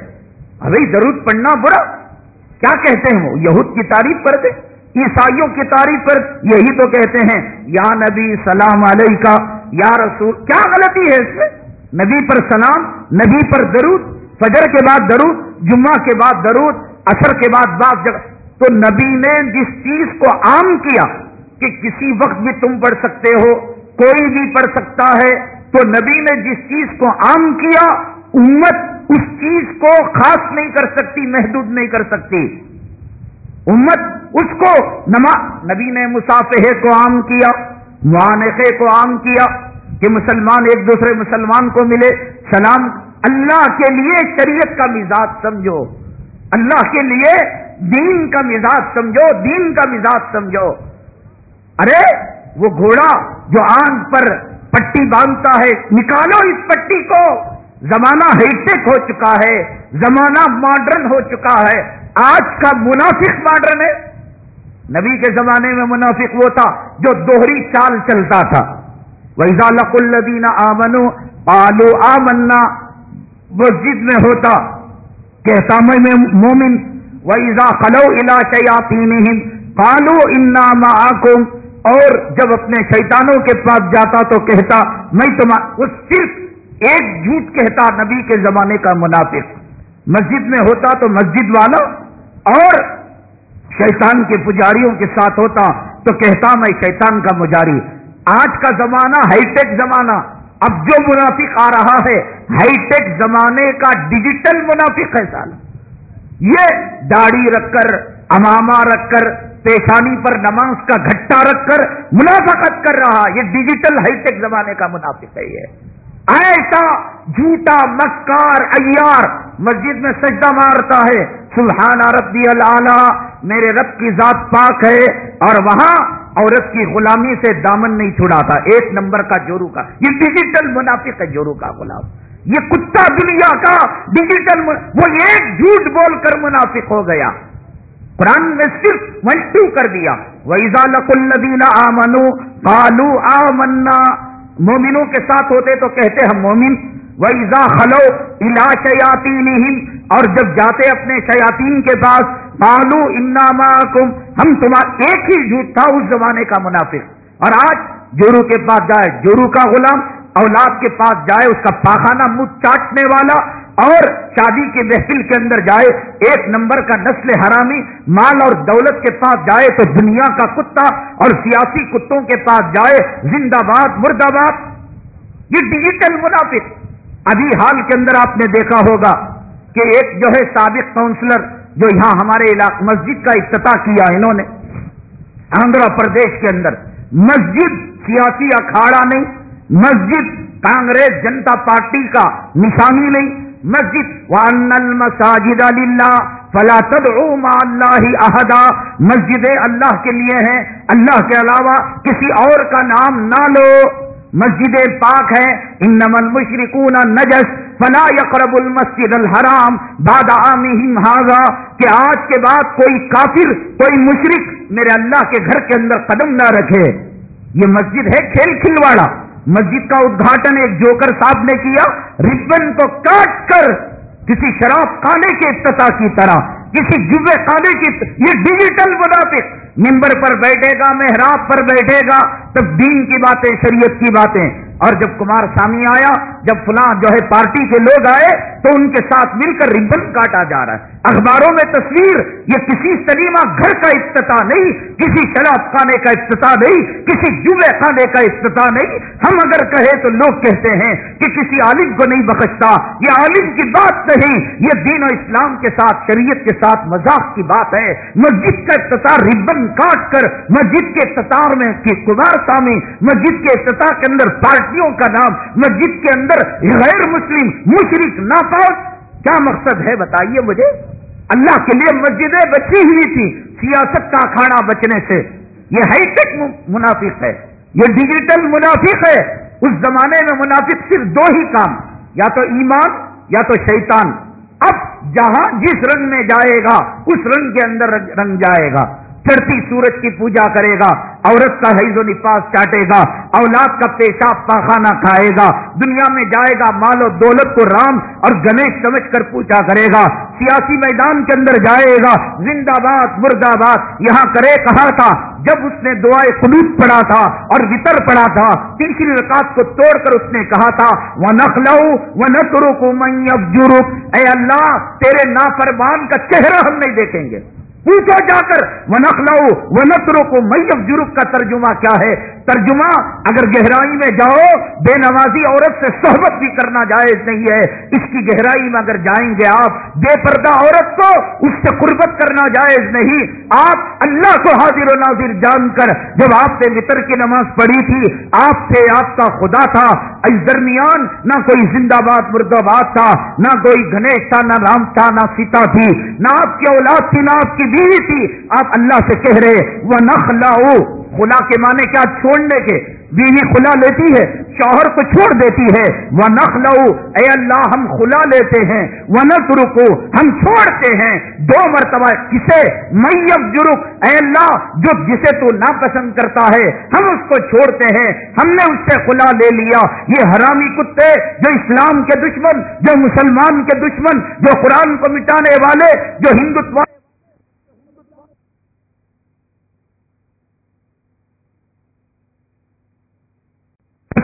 ابھی درود پڑھنا برا۔ کیا کہتے ہیں وہ؟ یہود کی تعریف کر دے عیسائیوں کی تعریف پر یہی تو کہتے ہیں۔ یا نبی سلام علیہ کا یا رسول۔ کیا غلطی ہے اس میں؟ نبی پر سلام، نبی پر درود، فجر کے بعد درود، جمعہ کے بعد درود اثر کے بعد بعض جگہ۔ تو نبی نے جس چیز کو عام کیا کہ کسی وقت بھی تم پڑھ سکتے ہو، کوئی بھی پڑھ سکتا ہے تو نبی نے جس چیز کو عام کیا، امت اس چیز کو خاص نہیں کر سکتی، محدود نہیں کر سکتی۔ امت اس کو نما، نبی نے مسافے کو عام کیا، معانقے کو عام کیا کہ مسلمان ایک دوسرے مسلمان کو ملے۔ سلام، اللہ کے لیے شریعت کا مزاج سمجھو۔ اللہ کے لیے دین کا مزاج سمجھو، دین کا مزاج سمجھو۔ ارے، وہ گھوڑا جو آنکھ پر پٹی باندھتا ہے، نکالو اس پٹی کو۔ زمانہ ہیٹیک ہو چکا ہے، زمانہ ماڈرن ہو چکا ہے۔ آج کا منافق ماڈرن ہے۔ نبی کے زمانے میں منافق وہ تھا جو دوہری چال چلتا تھا۔ ویزا لق الدین آمنو آلو آمنا۔ مسجد میں ہوتا، کہتا، میں مومن۔ ویزا خلو الا شیاتی پالو انام اور جب اپنے شیطانوں کے پاس جاتا تو کہتا، میں تمہارا اس صرف ایک جھوٹ کہتا، نبی کے زمانے کا منافق۔ مسجد میں ہوتا تو مسجد والا اور شیطان کے پجاریوں کے ساتھ ہوتا تو کہتا، میں شیطان کا مجاری۔ آج کا زمانہ ہائی ٹیک زمانہ۔ اب جو منافق آ رہا ہے، ہائی ٹیک زمانے کا ڈیجیٹل منافق ہے سال یہ داڑھی رکھ کر اماما رکھ کر، پیشانی پر نماز کا گھٹا رکھ کر منافقت کر رہا یہ ڈیجیٹل ہائی ٹیک زمانے کا منافق ہے یہ۔ ایسا جھوٹا مکار ایار، مسجد میں سجدہ مارتا ہے۔ سبحان ربی اللہ میرے رب کی ذات پاک ہے۔ اور وہاں عورت کی غلامی سے دامن نہیں چھڑاتا۔ ایک نمبر کا جورو کا۔ یہ ڈیجیٹل منافق ہے جورو کا غلام۔ یہ کتا دنیا کا ڈیجیٹل وہ ایک جھوٹ بول کر منافق ہو گیا۔ قرآن نے صرف ون ٹو کر دیا. ویزا لق الدین آمنو بالو آ مومنوں کے ساتھ ہوتے تو کہتے ہم مومن. ویزا خلو الا شیاتی اور جب جاتے اپنے شیاتین کے پاس بالو انام ہم تمہارا ایک ہی جھوٹ تھا اس زمانے کا منافق. اور آج جورو کے پاس جائے جورو کا غلام. اولاد کے پاس جائے اس کا پاخانہ منہ چاٹنے والا. اور شادی کے محفل کے اندر جائے، ایک نمبر کا نسل حرامی مال اور دولت کے پاس جائے تو دنیا کا کتا اور سیاسی کتوں کے پاس جائے، زندہ باد مرد آباد یہ ڈیجیٹل منافق۔ ابھی حال کے اندر آپ نے دیکھا ہوگا کہ ایک جو ہے سابق کاؤنسلر جو یہاں ہمارے علاقے، مسجد کا افتتاح کیا انہوں نے، آندھرا پردیش کے اندر۔ مسجد سیاسی اکھاڑا نہیں، مسجد کانگریس جنتا پارٹی کا نشانی نہیں۔ مسجد وان المساجد للہ فلا تدعو مع اللہ احدا مسجدیں اللہ کے لیے ہیں، اللہ کے علاوہ کسی اور کا نام نہ لو۔ مسجد پاک ہے ان نمن مشرقون نجس۔ فلا یقرب المسجد الحرام باد ہاضا کہ آج کے بعد کوئی کافر، کوئی مشرق میرے اللہ کے گھر کے اندر قدم نہ رکھے۔ یہ مسجد ہے کھیل کھلواڑا۔ مسجد کا ادھاٹن ایک جوکر صاحب نے کیا ربن کو کاٹ کر کسی شراب خانے کے افتتاح کی طرح، کسی جبے خانے کی، یہ ڈیجیٹل منافق ممبر پر بیٹھے گا، محراب پر بیٹھے گا، تب دین کی باتیں، شریعت کی باتیں۔ اور جب کمار سامی آیا، جب فلاں جو ہے پارٹی کے لوگ آئے، تو ان کے ساتھ مل کر ربن کاٹا جا رہا ہے۔ اخباروں میں تصویر، یہ کسی سلیما گھر کا افتتاح نہیں، کسی شراب خانے کا افتتاح نہیں، کسی جمعے خانے کا افتتاح نہیں۔ ہم اگر کہیں تو لوگ کہتے ہیں کہ کسی عالم کو نہیں بخشتا۔ یہ عالم کی بات نہیں، یہ دین و اسلام کے ساتھ، شریعت کے ساتھ مذاق کی بات ہے۔ مسجد کا افتتاح ربن کاٹ کر مسجد کے افتتاح میں کمار سامی، مسجد کے افتتاح کے اندر پارٹی کا نام، مسجد کے اندر غیر مسلم مشرق ناپاک کیا مقصد ہے بتائیے مجھے؟ اللہ کے لیے مسجدیں بچی ہوئی تھی سیاست کا اکھاڑا بچنے سے۔ یہ ہائی ٹیک منافق ہے۔ یہ ڈیجیٹل منافق ہے۔ اس زمانے میں منافق صرف دو ہی کام، یا تو ایمان، یا تو شیطان۔ اب جہاں جس رنگ میں جائے گا، اس رنگ کے اندر رنگ جائے گا۔ چڑھتی سورج کی پوجا کرے گا، عورت کا حیض و نفاس چاٹے گا، اولاد کا پیشاب پاخانہ کھائے گا، دنیا میں جائے گا مال و دولت کو رام اور گنیش سمجھ کر پوچھا کرے گا، سیاسی میدان کے اندر جائے گا، زندہ باد مرد آباد یہاں کرے کہا تھا؟ جب اس نے دعائیں خلوط پڑا تھا اور وطر پڑا تھا تیسری رکعت کو توڑ کر اس نے کہا تھا وہ نخ لو وہ نسرو کو اے اللہ، تیرے نافرمان کا چہرہ ہم نہیں دیکھیں گے۔ پوچھو جا کر وہ نخلو وہ کو میب جرف کا ترجمہ کیا ہے؟ ترجمہ اگر گہرائی میں جاؤ، بے نوازی عورت سے صحبت بھی کرنا جائز نہیں ہے۔ اس کی گہرائی میں اگر جائیں گے آپ، بے پردہ عورت کو اس سے قربت کرنا جائز نہیں۔ آپ اللہ کو حاضر و ناظر جان کر، جب آپ نے متر کی نماز پڑھی تھی، آپ سے آپ کا خدا تھا۔ اس درمیان نہ کوئی زندہ باد مرد آباد تھا، نہ کوئی گنیش تھا، نہ رام تھا، نہ سیتا تھی۔ نہ آپ کی اولاد تھی، نہ آپ کی بیوی تھی۔ آپ اللہ سے کہہ رہے وہ نخ لاؤ خلا کے معنی کیا؟ چھوڑنے کے۔ بیوی خلا لیتی ہے، شوہر کو چھوڑ دیتی ہے۔ وہ نخ لو اے اللہ، ہم خلا لیتے ہیں۔ وہ نق ہم چھوڑتے ہیں۔ دو مرتبہ کسے؟ میب جرک۔ اے اللہ، جو جسے تو ناپسند کرتا ہے، ہم اس کو چھوڑتے ہیں۔ ہم نے اس سے خلا لے لیا۔ یہ حرامی کتے، جو اسلام کے دشمن، جو مسلمان کے دشمن، جو قرآن کو مٹانے والے، جو ہندوتو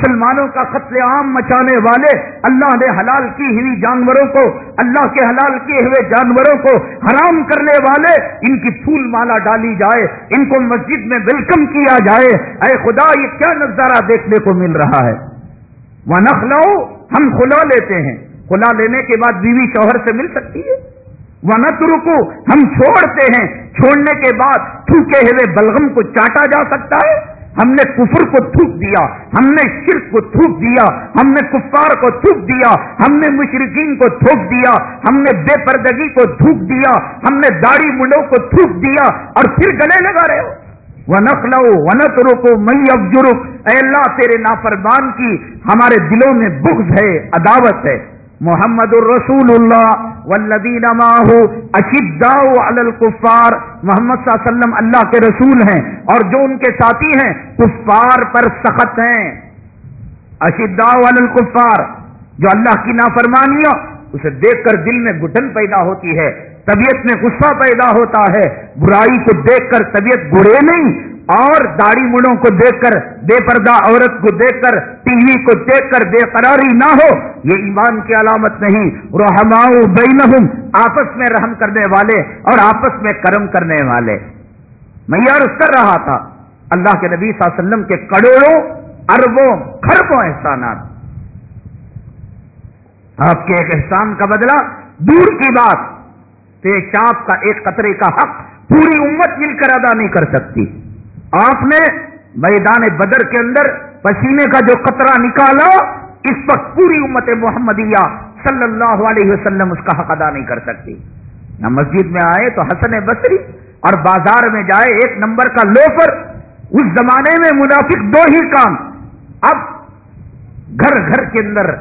مسلمانوں کا قتل عام مچانے والے اللہ نے حلال کی ہوئی جانوروں کو، اللہ کے حلال کیے ہوئے جانوروں کو حرام کرنے والے ان کی پھول مالا ڈالی جائے، ان کو مسجد میں ویلکم کیا جائے۔ اے خدا، یہ کیا نظارہ دیکھنے کو مل رہا ہے؟ وہ نخلو ہم کھلا لیتے ہیں۔ کھلا لینے کے بعد بیوی شوہر سے مل سکتی ہے؟ وہ نت رکو ہم چھوڑتے ہیں۔ چھوڑنے کے بعد تھوکے ہوئے بلغم کو چاٹا جا سکتا ہے؟ ہم نے کفر کو تھوک دیا، ہم نے شرک کو تھوک دیا، ہم نے کفار کو تھوک دیا، ہم نے مشرقین کو تھوک دیا، ہم نے بے پردگی کو تھوک دیا، ہم نے داڑھی منڈوں کو تھوک دیا اور پھر گلے لگا رہے ہو۔ وہ نق لو نت روکو مئی اب اے اللہ، تیرے نافرمان کی ہمارے دلوں میں بغض ہے، عداوت ہے۔ محمد الرسول اللہ والذین معه اشداء علی الكفار محمد صلی اللہ علیہ وسلم اللہ کے رسول ہیں اور جو ان کے ساتھی ہیں، کفار پر سخت ہیں۔ اشداء علی الكفار جو اللہ کی نافرمانی اسے دیکھ کر دل میں گٹن پیدا ہوتی ہے، طبیعت میں غصہ پیدا ہوتا ہے۔ برائی کو دیکھ کر طبیعت گڑے نہیں اور داڑھی مڑوں کو دیکھ کر، بے پردہ عورت کو دیکھ کر، ٹی وی کو دیکھ کر بے قراری نہ ہو، یہ ایمان کی علامت نہیں۔ رحماؤ بینہم، آپس میں رحم کرنے والے اور آپس میں کرم کرنے والے۔ میں یہ عرض کر رہا تھا، اللہ کے نبی صلی اللہ علیہ وسلم کے کروڑوں، اربوں خربوں احسانات۔ آپ کے ایک احسان کا بدلہ، دور کی بات پیشاب کا ایک قطرے کا حق پوری امت مل کر ادا نہیں کر سکتی۔ آپ نے میدان بدر کے اندر پسینے کا جو قطرہ نکالا، اس وقت پوری امت محمدیہ صلی اللہ علیہ وسلم اس کا حق ادا نہیں کر سکتی۔ نہ مسجد میں آئے تو حسن بصری اور بازار میں جائے ایک نمبر کا لوفر۔ اس زمانے میں منافق دو ہی کام۔ اب گھر گھر کے اندر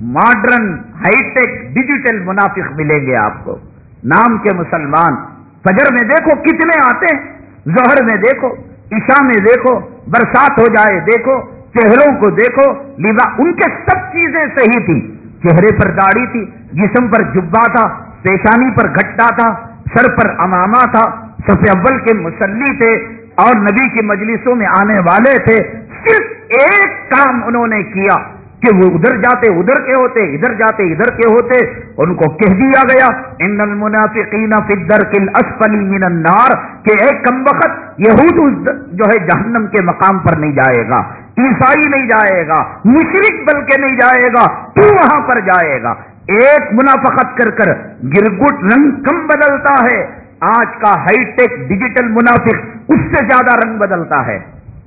ماڈرن ہائی ٹیک ڈیجیٹل منافق ملیں گے آپ کو۔ نام کے مسلمان۔ فجر میں دیکھو کتنے آتے ہیں زہر میں دیکھو۔ عشاء میں دیکھو، برسات ہو جائے، دیکھو، چہروں کو دیکھو لیوا ان کے سب چیزیں صحیح تھی چہرے پر داڑھی تھی، جسم پر جبا تھا، پیشانی پر گھٹا تھا، سر پر امامہ تھا سب اول کے مسلی تھے اور نبی کی مجلسوں میں آنے والے تھے۔ صرف ایک کام انہوں نے کیا۔ کہ وہ ادھر جاتے، ادھر کے ہوتے، ادھر جاتے، ادھر کے ہوتے، ان کو کہہ دیا گیا، ان المنافقین فی الدرک الاسفل من النار کہ ایک کم وقت، یہود جو ہے جہنم کے مقام پر نہیں جائے گا، عیسائی نہیں جائے گا مشرق بلکہ نہیں جائے گا تو وہاں پر جائے گا؟ ایک منافقت کر کر گرگٹ رنگ کم بدلتا ہے، آج کا ہائی ٹیک ڈیجیٹل منافق اس سے زیادہ رنگ بدلتا ہے۔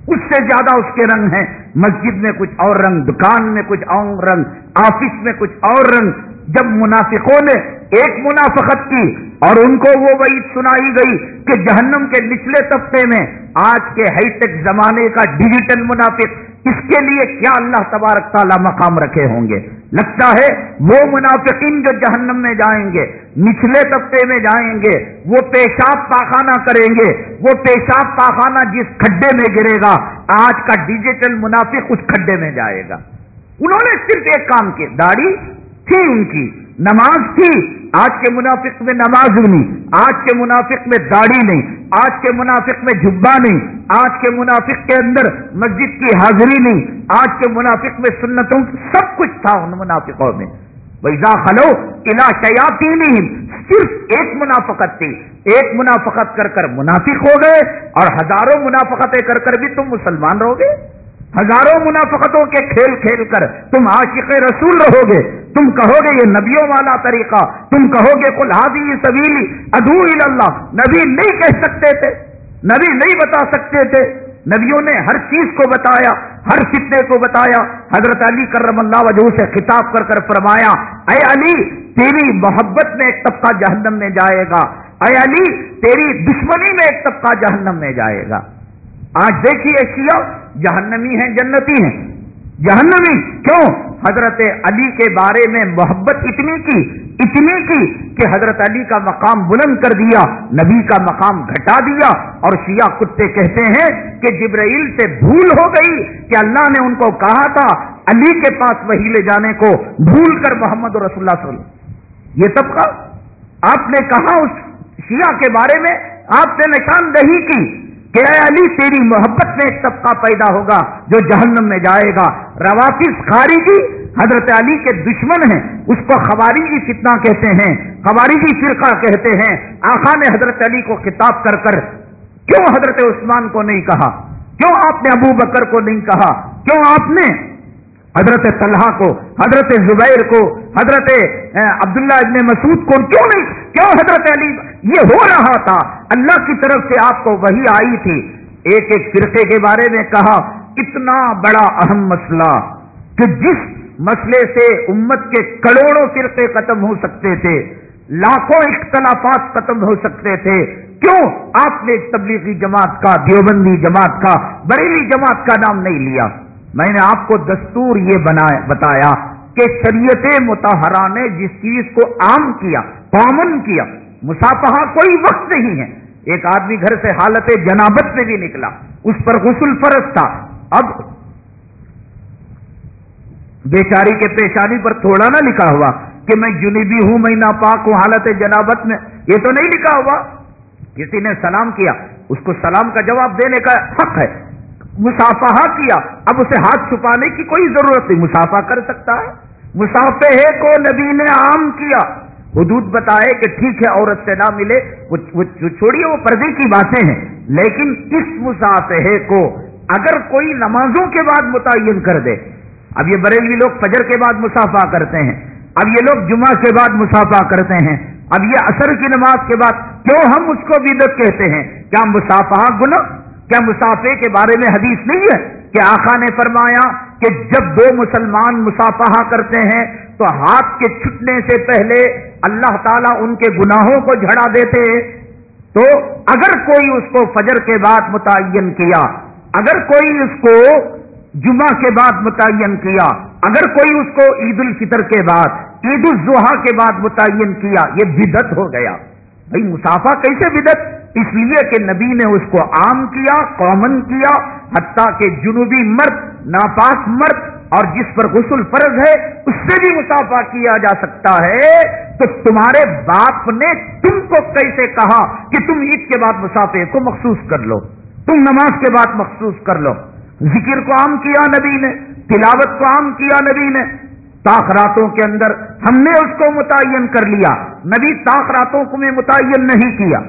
اس سے زیادہ اس کے رنگ ہیں۔ مسجد میں کچھ اور رنگ، دکان میں کچھ اور رنگ، آفس میں کچھ اور رنگ۔ جب منافقوں نے ایک منافقت کی اور ان کو وہ وعید سنائی گئی کہ جہنم کے نچلے طبقے میں آج کے ہائی ٹیک زمانے کا ڈیجیٹل منافق، اس کے لیے کیا اللہ تبارک تعالیٰ مقام رکھے ہوں گے؟ لگتا ہے وہ منافقین جو جہنم میں جائیں گے، نچلے طبقے میں جائیں گے، وہ پیشاب پاخانہ کریں گے، وہ پیشاب پاخانہ جس کھڈے میں گرے گا، آج کا ڈیجیٹل منافق اس کھڈے میں جائے گا۔ انہوں نے صرف ایک کام کیا، داڑھی تھی ان کی، نماز تھی۔ آج کے منافق میں نماز نہیں، آج کے منافق میں داڑھی نہیں۔ آج کے منافق میں جبا نہیں، آج کے منافق کے اندر مسجد کی حاضری نہیں، آج کے منافق میں سنتوں سب کچھ تھا ان منافقوں میں۔ ویزا خلو الا شیاتی نہیں صرف ایک منافقت تھی۔ ایک منافقت کر کر منافق ہو گئے اور ہزاروں منافقتیں کر کر بھی تم مسلمان رہو گے۔ ہزاروں منافقتوں کے کھیل کھیل کر تم عاشق رسول رہو گے تم کہو گے یہ نبیوں والا طریقہ، تم کہو گے کل ہادی سبیلی ادو اللہ نبی نہیں کہہ سکتے تھے، نبی نہیں بتا سکتے تھے۔ نبیوں نے ہر چیز کو بتایا، ہر فتنے کو بتایا۔ حضرت علی کرم اللہ وجہ سے خطاب کر کر فرمایا، اے علی، تیری محبت میں ایک طبقہ جہنم میں جائے گا۔ اے علی، تیری دشمنی میں ایک طبقہ جہنم میں جائے گا۔ آج دیکھیے شیعہ جہنمی ہیں، جنتی ہیں۔ جہنمی؟ کیوں؟ حضرت علی کے بارے میں محبت اتنی کی اتنی کی کہ حضرت علی کا مقام بلند کر دیا، نبی کا مقام گھٹا دیا۔ اور شیعہ کتے کہتے ہیں کہ جبرائیل سے بھول ہو گئی کہ اللہ نے ان کو کہا تھا، علی کے پاس وہی لے جانے کو بھول کر محمد رسول اللہ صلی اللہ علیہ وسلم۔ یہ سب کا آپ نے کہا اس شیعہ کے بارے میں، آپ نے نشاندہی کی۔ کہ اے علی، تیری محبت میں ایک طبقہ پیدا ہوگا جو جہنم میں جائے گا۔ روافظ خارجی حضرت علی کے دشمن ہیں۔ اس کو خوارجی فتنہ کہتے ہیں؟ خوارجی فرقہ کہتے ہیں۔ آخا نے حضرت علی کو خطاب کر کر کیوں حضرت عثمان کو نہیں کہا؟ کیوں آپ نے ابو بکر کو نہیں کہا؟ کیوں آپ نے حضرت طلحہ کو، حضرت زبیر کو، حضرت عبداللہ ابن مسعود کو، کیوں نہیں؟ کیوں حضرت علی؟ یہ ہو رہا تھا۔ اللہ کی طرف سے آپ کو وہی آئی تھی۔ ایک ایک فرقے کے بارے میں کہا، اتنا بڑا اہم مسئلہ کہ جس مسئلے سے امت کے کروڑوں فرقے ختم ہو سکتے تھے، لاکھوں اختلافات ختم ہو سکتے تھے۔ کیوں؟ آپ نے تبلیغی جماعت کا، دیوبندی جماعت کا، بریلی جماعت کا نام نہیں لیا۔ میں نے آپ کو دستور یہ بتایا کہ شریعت متحرہ نے جس چیز کو عام کیا کامن کیا مسافہ کوئی وقت نہیں ہے۔ ایک آدمی گھر سے حالت جنابت میں بھی نکلا، اس پر غسل فرض تھا۔ اب بیچاری کے پیشانی پر تھوڑا نہ لکھا ہوا کہ میں جنوبی ہوں، میں ناپاک ہوں، حالت جنابت میں۔ یہ تو نہیں لکھا ہوا۔ کسی نے سلام کیا، اس کو سلام کا جواب دینے کا حق ہے۔ مسافہ کیا، اب اسے ہاتھ چھپانے کی کوئی ضرورت نہیں، مسافہ کر سکتا ہے۔ مسافے کو نبی نے عام کیا۔ حدود بتائے کہ ٹھیک ہے، عورت سے نہ ملے۔ چھوڑیے، وہ پردے کی باتیں ہیں۔ لیکن اس مسافے کو؟ اگر کوئی نمازوں کے بعد متعین کر دے۔ اب یہ بریلوی لوگ فجر کے بعد مسافہ کرتے ہیں۔ اب یہ لوگ جمعہ کے بعد مسافہ کرتے ہیں۔ اب یہ اثر کی نماز کے بعد کیوں ہم اس کو بدت کہتے ہیں؟ کیا مسافہ گناہ؟ کیا مسافے کے بارے میں حدیث نہیں ہے کہ آقا نے فرمایا کہ جب دو مسلمان مسافہ کرتے ہیں تو ہاتھ کے چھٹنے سے پہلے اللہ تعالیٰ ان کے گناہوں کو جھڑا دیتے ہیں تو اگر کوئی اس کو فجر کے بعد متعین کیا، اگر کوئی اس کو جمعہ کے بعد متعین کیا، اگر کوئی اس کو عید الفطر کے بعد عید الضحا کے بعد متعین کیا، یہ بدت ہو گیا۔ بھائی مسافہ کیسے بدت اس لیے کہ نبی نے اس کو عام کیا کامن کیا، حتیٰ کہ جنوبی مرد ناپاک مرد اور جس پر غسل فرض ہے، اس سے بھی مسافہ کیا جا سکتا ہے۔ تو تمہارے باپ نے تم کو کیسے کہا کہ تم عید کے بعد مسافے کو مخصوص کر لو؟ تم نماز کے بعد مخصوص کر لو۔ ذکر کو عام کیا نبی نے، تلاوت کو عام کیا نبی نے۔ تاخراتوں کے اندر ہم نے اس کو متعین کر لیا۔ نبی تاخراتوں کو میں متعین نہیں کیا۔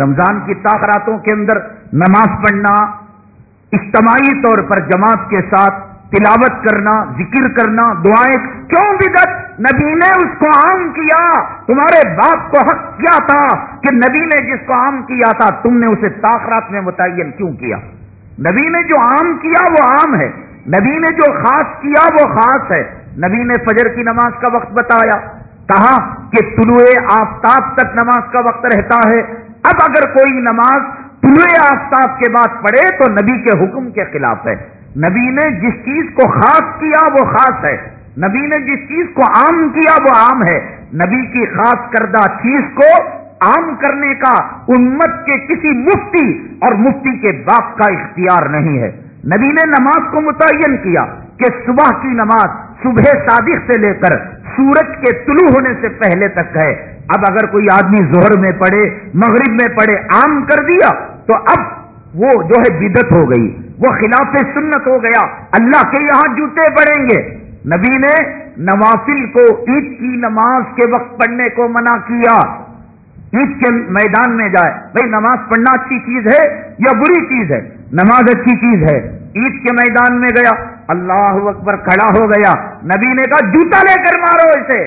رمضان کی تاخراتوں کے اندر نماز پڑھنا، اجتماعی طور پر جماعت کے ساتھ تلاوت کرنا، ذکر کرنا، دعائیں، کیوں بدت نبی نے اس کو عام کیا، تمہارے باپ کو حق کیا تھا کہ نبی نے جس کو عام کیا تھا، تم نے اسے تاخرات میں متعین کیوں کیا؟ نبی نے جو عام کیا، وہ عام ہے۔ نبی نے جو خاص کیا، وہ خاص ہے۔ نبی نے فجر کی نماز کا وقت بتایا، کہا کہ طلوع آفتاب تک نماز کا وقت رہتا ہے۔ اب اگر کوئی نماز طلوع آفتاب کے بعد پڑھے تو نبی کے حکم کے خلاف ہے۔ نبی نے جس چیز کو خاص کیا وہ خاص ہے۔ نبی نے جس چیز کو عام کیا وہ عام ہے۔ نبی کی خاص کردہ چیز کو عام کرنے کا امت کے کسی مفتی اور مفتی کے باپ کا اختیار نہیں ہے۔ نبی نے نماز کو متعین کیا کہ صبح کی نماز صبح صادق سے لے کر سورج کے طلوع ہونے سے پہلے تک ہے اب اگر کوئی آدمی زہر میں پڑے، مغرب میں پڑے، عام کر دیا، تو اب وہ جو ہے بدت ہو گئی۔ وہ خلاف سنت ہو گیا۔ اللہ کے یہاں جوتے پڑیں گے۔ نبی نے نوافل کو، عید کی نماز کے وقت پڑھنے کو منع کیا۔ عید کے میدان میں جائے۔ بھائی، نماز پڑھنا اچھی چیز ہے یا بری چیز ہے؟ نماز اچھی چیز ہے۔ عید کے میدان میں گیا، اللہ اکبر کھڑا ہو گیا۔ نبی نے کہا، جوتا لے کر مارو اسے۔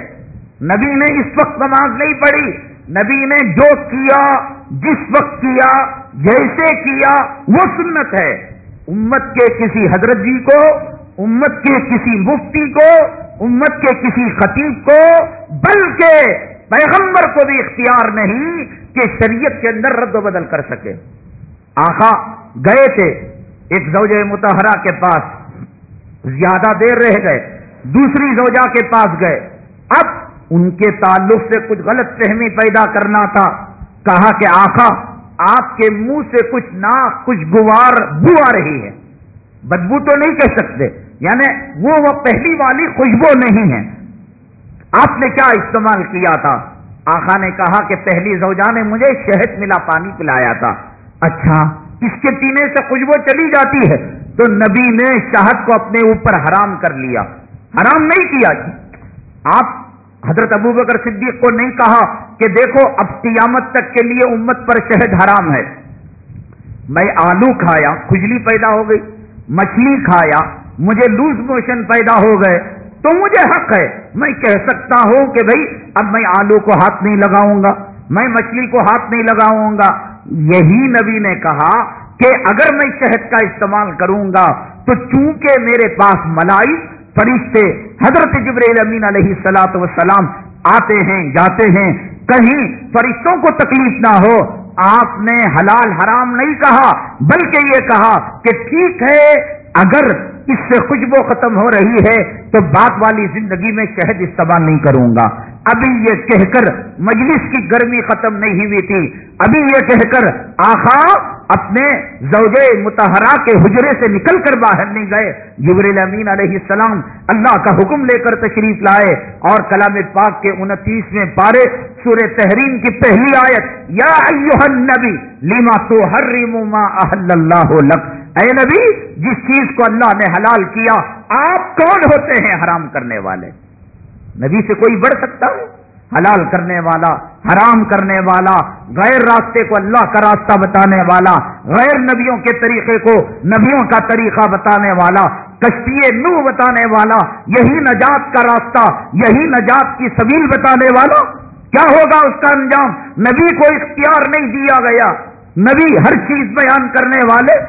نبی نے اس وقت نماز نہیں پڑھی۔ نبی نے جو کیا، جس وقت کیا، جیسے کیا، وہ سنت ہے۔ امت کے کسی حضرت جی کو، امت کے کسی مفتی کو، امت کے کسی خطیب کو، بلکہ پیغمبر کو بھی اختیار نہیں کہ شریعت کے اندر رد و بدل کر سکے۔ آخا گئے تھے۔ ایک زوج متحرہ کے پاس زیادہ دیر رہ گئے، دوسری زوجہ کے پاس گئے۔ اب ان کے تعلق سے کچھ غلط فہمی پیدا کرنا تھا۔ کہا کہ آخا آپ کے منہ سے کچھ نہ کچھ گوار بو آ رہی ہے۔ بدبو تو نہیں کہہ سکتے یعنی وہ وہ پہلی والی خوشبو نہیں ہے۔ آپ نے کیا استعمال کیا تھا؟ آخا نے کہا کہ پہلی زوجہ نے مجھے شہد ملا، پانی پلایا تھا۔ اچھا اس کے پینے سے خوشبو چلی جاتی ہے تو نبی نے شہد کو اپنے اوپر حرام کر لیا۔ حرام نہیں کیا۔ آپ حضرت ابو بکر صدیق کو نہیں کہا کہ دیکھو اب قیامت تک کے لیے امت پر شہد حرام ہے۔ میں آلو کھایا، کھجلی پیدا ہو گئی۔ مچھلی کھایا، مجھے لوز موشن پیدا ہو گئے۔ تو مجھے حق ہے۔ میں کہہ سکتا ہوں کہ بھائی اب میں آلو کو ہاتھ نہیں لگاؤں گا، میں مچھلی کو ہاتھ نہیں لگاؤں گا۔ یہی نبی نے کہا کہ اگر میں شہد کا استعمال کروں گا تو چونکہ میرے پاس ملائی فرشتے حضرت جبریل امین علیہ السلاط وسلام آتے ہیں، جاتے ہیں، کہیں فرشتوں کو تکلیف نہ ہو، آپ نے حلال حرام نہیں کہا، بلکہ یہ کہا کہ ٹھیک ہے، اگر اس سے خوشبو ختم ہو رہی ہے تو بات والی زندگی میں شہد استعمال نہیں کروں گا۔ ابھی یہ کہہ کر مجلس کی گرمی ختم نہیں ہوئی تھی، ابھی یہ کہہ کر آخا اپنے زوج متحرہ کے حجرے سے نکل کر باہر نہیں گئے۔ جبریل امین علیہ السلام اللہ کا حکم لے کر تشریف لائے اور کلام پاک کے انتیسویں پارے سورہ تحریم کی پہلی آیت، یا النبی لیما تو ہر ما احل اللہ لک۔ اے نبی، جس چیز کو اللہ نے حلال کیا، آپ کون ہوتے ہیں حرام کرنے والے؟ نبی سے کوئی بڑھ سکتا ہے؟ حلال کرنے والا، حرام کرنے والا، غیر راستے کو اللہ کا راستہ بتانے والا، غیر نبیوں کے طریقے کو نبیوں کا طریقہ بتانے والا، کشتی نو بتانے والا، یہی نجات کا راستہ، یہی نجات کی سبیل بتانے والا؟ کیا ہوگا اس کا انجام؟ نبی کو اختیار نہیں دیا گیا۔ نبی ہر چیز بیان کرنے والے؟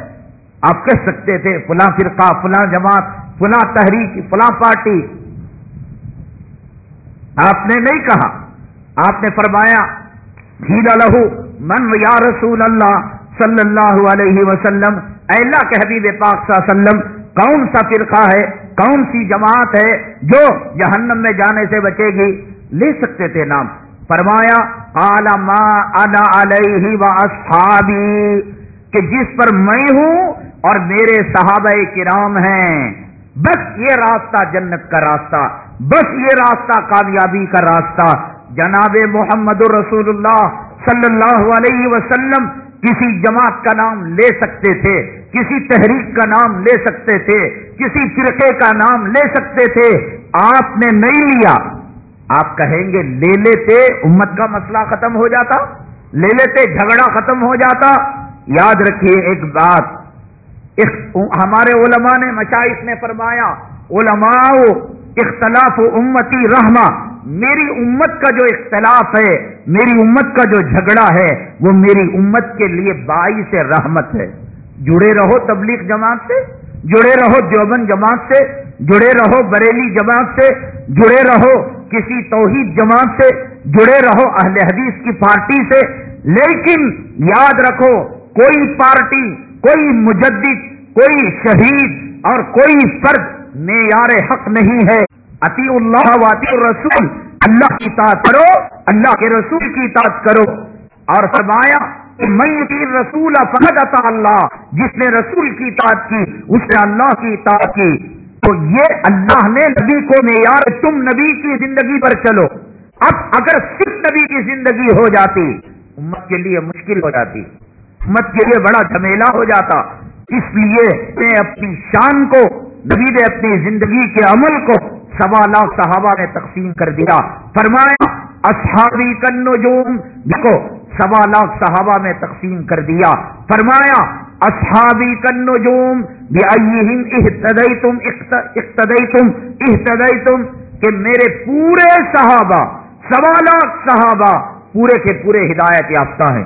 آپ کہہ سکتے تھے، فلاں فرقہ، فلاں جماعت، فلاں تحریک، فلاں پارٹی آپ نے نہیں کہا۔ آپ نے فرمایا لہو من یا رسول اللہ صلی اللہ علیہ وسلم۔ اللہ کے حبیب پاک صلی اللہ علیہ وسلم، کون سا فرقہ ہے؟ کون سی جماعت ہے جو جہنم میں جانے سے بچے گی؟ لے سکتے تھے نام۔ فرمایا علیہ و اصحابی، کہ جس پر میں ہوں اور میرے صحابہ کرام ہیں۔ بس یہ راستہ جنت کا راستہ۔ بس یہ راستہ کامیابی کا راستہ۔ جناب محمد رسول اللہ صلی اللہ علیہ وسلم کسی جماعت کا نام لے سکتے تھے، کسی تحریک کا نام لے سکتے تھے، کسی فرقے کا نام لے سکتے تھے۔ آپ نے نہیں لیا۔ آپ کہیں گے، لے لیتے، امت کا مسئلہ ختم ہو جاتا، لے لیتے، جھگڑا ختم ہو جاتا۔ یاد رکھیے ایک بات ہمارے علماء نے مشائف نے فرمایا، علماء اختلاف و امتی رحما میری امت کا جو اختلاف ہے، میری امت کا جو جھگڑا ہے، وہ میری امت کے لیے باعث رحمت ہے۔ جڑے رہو تبلیغ جماعت سے، جڑے رہو دیوبند جماعت سے، جڑے رہو بریلی جماعت سے، جڑے رہو کسی توحید جماعت سے، جڑے رہو اہل حدیث کی پارٹی سے۔ لیکن یاد رکھو، کوئی پارٹی، کوئی مجدد، کوئی شہید اور کوئی فرد معیار حق نہیں ہے۔ عطی اللہ واطی الرسول، اللہ کی اطاعت کرو، اللہ کے رسول کی اطاعت کرو۔ اور فرمایا کہ میں رسول فقد عطا اللہ، جس نے رسول کی اطاعت کی، اس نے اللہ کی اطاعت کی۔ تو یہ اللہ نے نبی کو معیار تم نبی کی زندگی پر چلو۔ اب اگر صرف نبی کی زندگی ہو جاتی، امت کے لیے مشکل ہو جاتی، امت کے لیے بڑا جھمیلا ہو جاتا۔ اس لیے میں اپنی شان کو نبی نے اپنی زندگی کے عمل کو سوا لاکھ صحابہ نے تقسیم کر دیا۔ فرمایا، اصحابی کنجوم دیکھو سوا لاکھ صحابہ میں تقسیم کر دیا۔ فرمایا، اصحابی کنجوم احتدئی تم اقتدئی تم احتدئی تم کہ میرے پورے صحابہ سوا لاکھ صحابہ پورے کے پورے ہدایت یافتہ ہیں۔